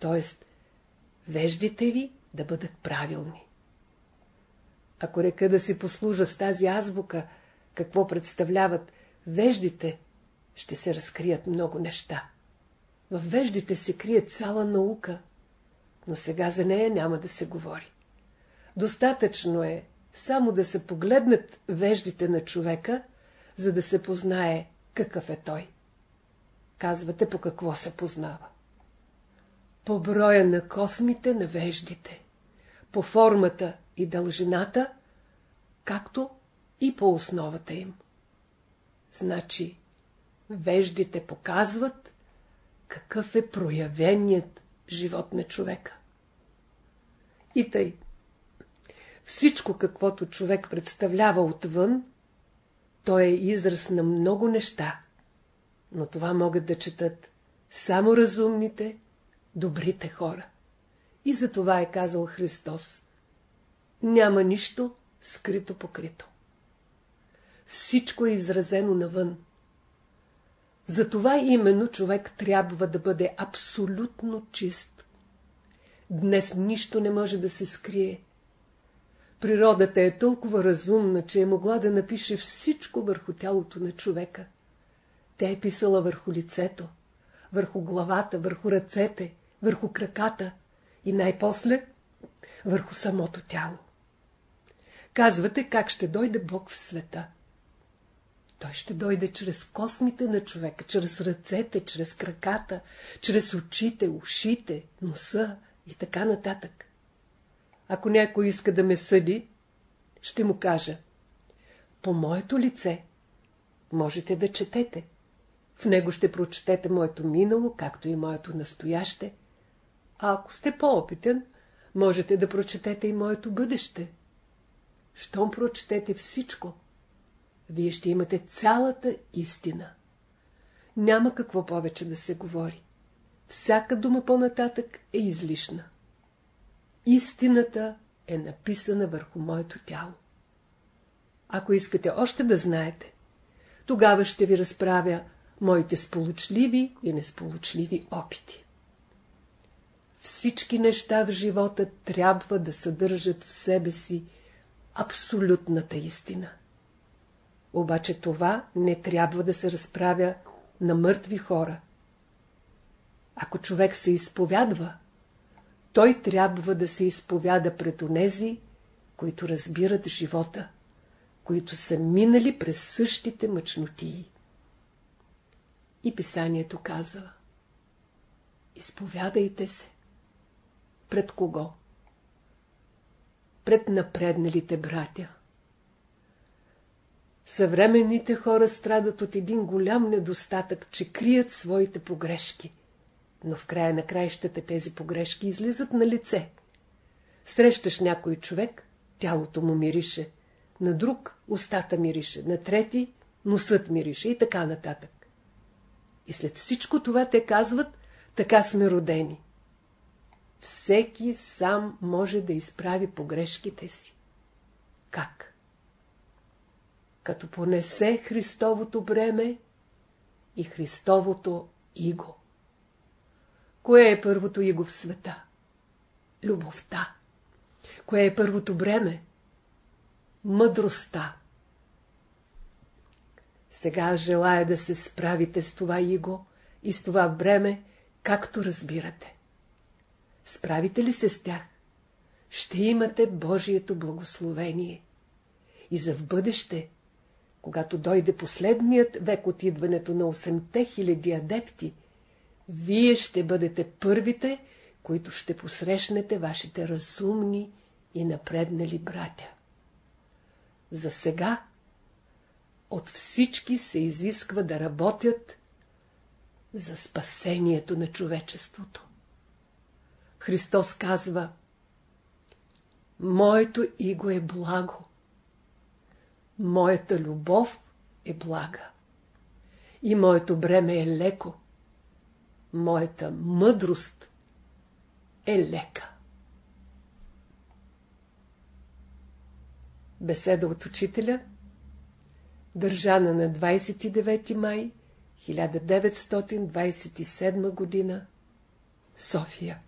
т.е. веждите ви да бъдат правилни. Ако река да си послужа с тази азбука, какво представляват веждите, ще се разкрият много неща. В веждите се крие цяла наука, но сега за нея няма да се говори. Достатъчно е само да се погледнат веждите на човека, за да се познае какъв е той. Казвате по какво се познава. По броя на космите на веждите, по формата и дължината, както и по основата им. Значи, веждите показват какъв е проявеният живот на човека. И тъй, всичко каквото човек представлява отвън, то е израз на много неща, но това могат да четат само разумните, добрите хора. И за това е казал Христос. Няма нищо скрито покрито. Всичко е изразено навън. Затова именно човек трябва да бъде абсолютно чист. Днес нищо не може да се скрие. Природата е толкова разумна, че е могла да напише всичко върху тялото на човека. Тя е писала върху лицето, върху главата, върху ръцете, върху краката и най-после върху самото тяло. Казвате как ще дойде Бог в света. Той ще дойде чрез космите на човека, чрез ръцете, чрез краката, чрез очите, ушите, носа и така нататък. Ако някой иска да ме съди, ще му кажа. По моето лице можете да четете. В него ще прочетете моето минало, както и моето настояще. А ако сте по-опитен, можете да прочетете и моето бъдеще. Щом прочетете всичко, вие ще имате цялата истина. Няма какво повече да се говори. Всяка дума по-нататък е излишна. Истината е написана върху моето тяло. Ако искате още да знаете, тогава ще ви разправя моите сполучливи и несполучливи опити. Всички неща в живота трябва да съдържат в себе си абсолютната истина. Обаче това не трябва да се разправя на мъртви хора. Ако човек се изповядва, той трябва да се изповяда пред онези, които разбират живота, които са минали през същите мъчнотии. И писанието казва Изповядайте се. Пред кого? Пред напредналите братя. Съвременните хора страдат от един голям недостатък, че крият своите погрешки – но в края на краищата тези погрешки излизат на лице. Срещаш някой човек, тялото му мирише, на друг устата мирише, на трети носът мирише и така нататък. И след всичко това те казват, така сме родени. Всеки сам може да изправи погрешките си. Как? Като понесе Христовото бреме и Христовото иго. Кое е първото иго в света? Любовта. Кое е първото бреме? Мъдростта. Сега желая да се справите с това иго и с това бреме, както разбирате. Справите ли се с тях? Ще имате Божието благословение. И за в бъдеще, когато дойде последният век от идването на 8 хиляди адепти, вие ще бъдете първите, които ще посрещнете вашите разумни и напреднали братя. За сега от всички се изисква да работят за спасението на човечеството. Христос казва Моето иго е благо. Моята любов е блага. И моето бреме е леко. Моята мъдрост е лека. Беседа от учителя държана на 29 май 1927 година София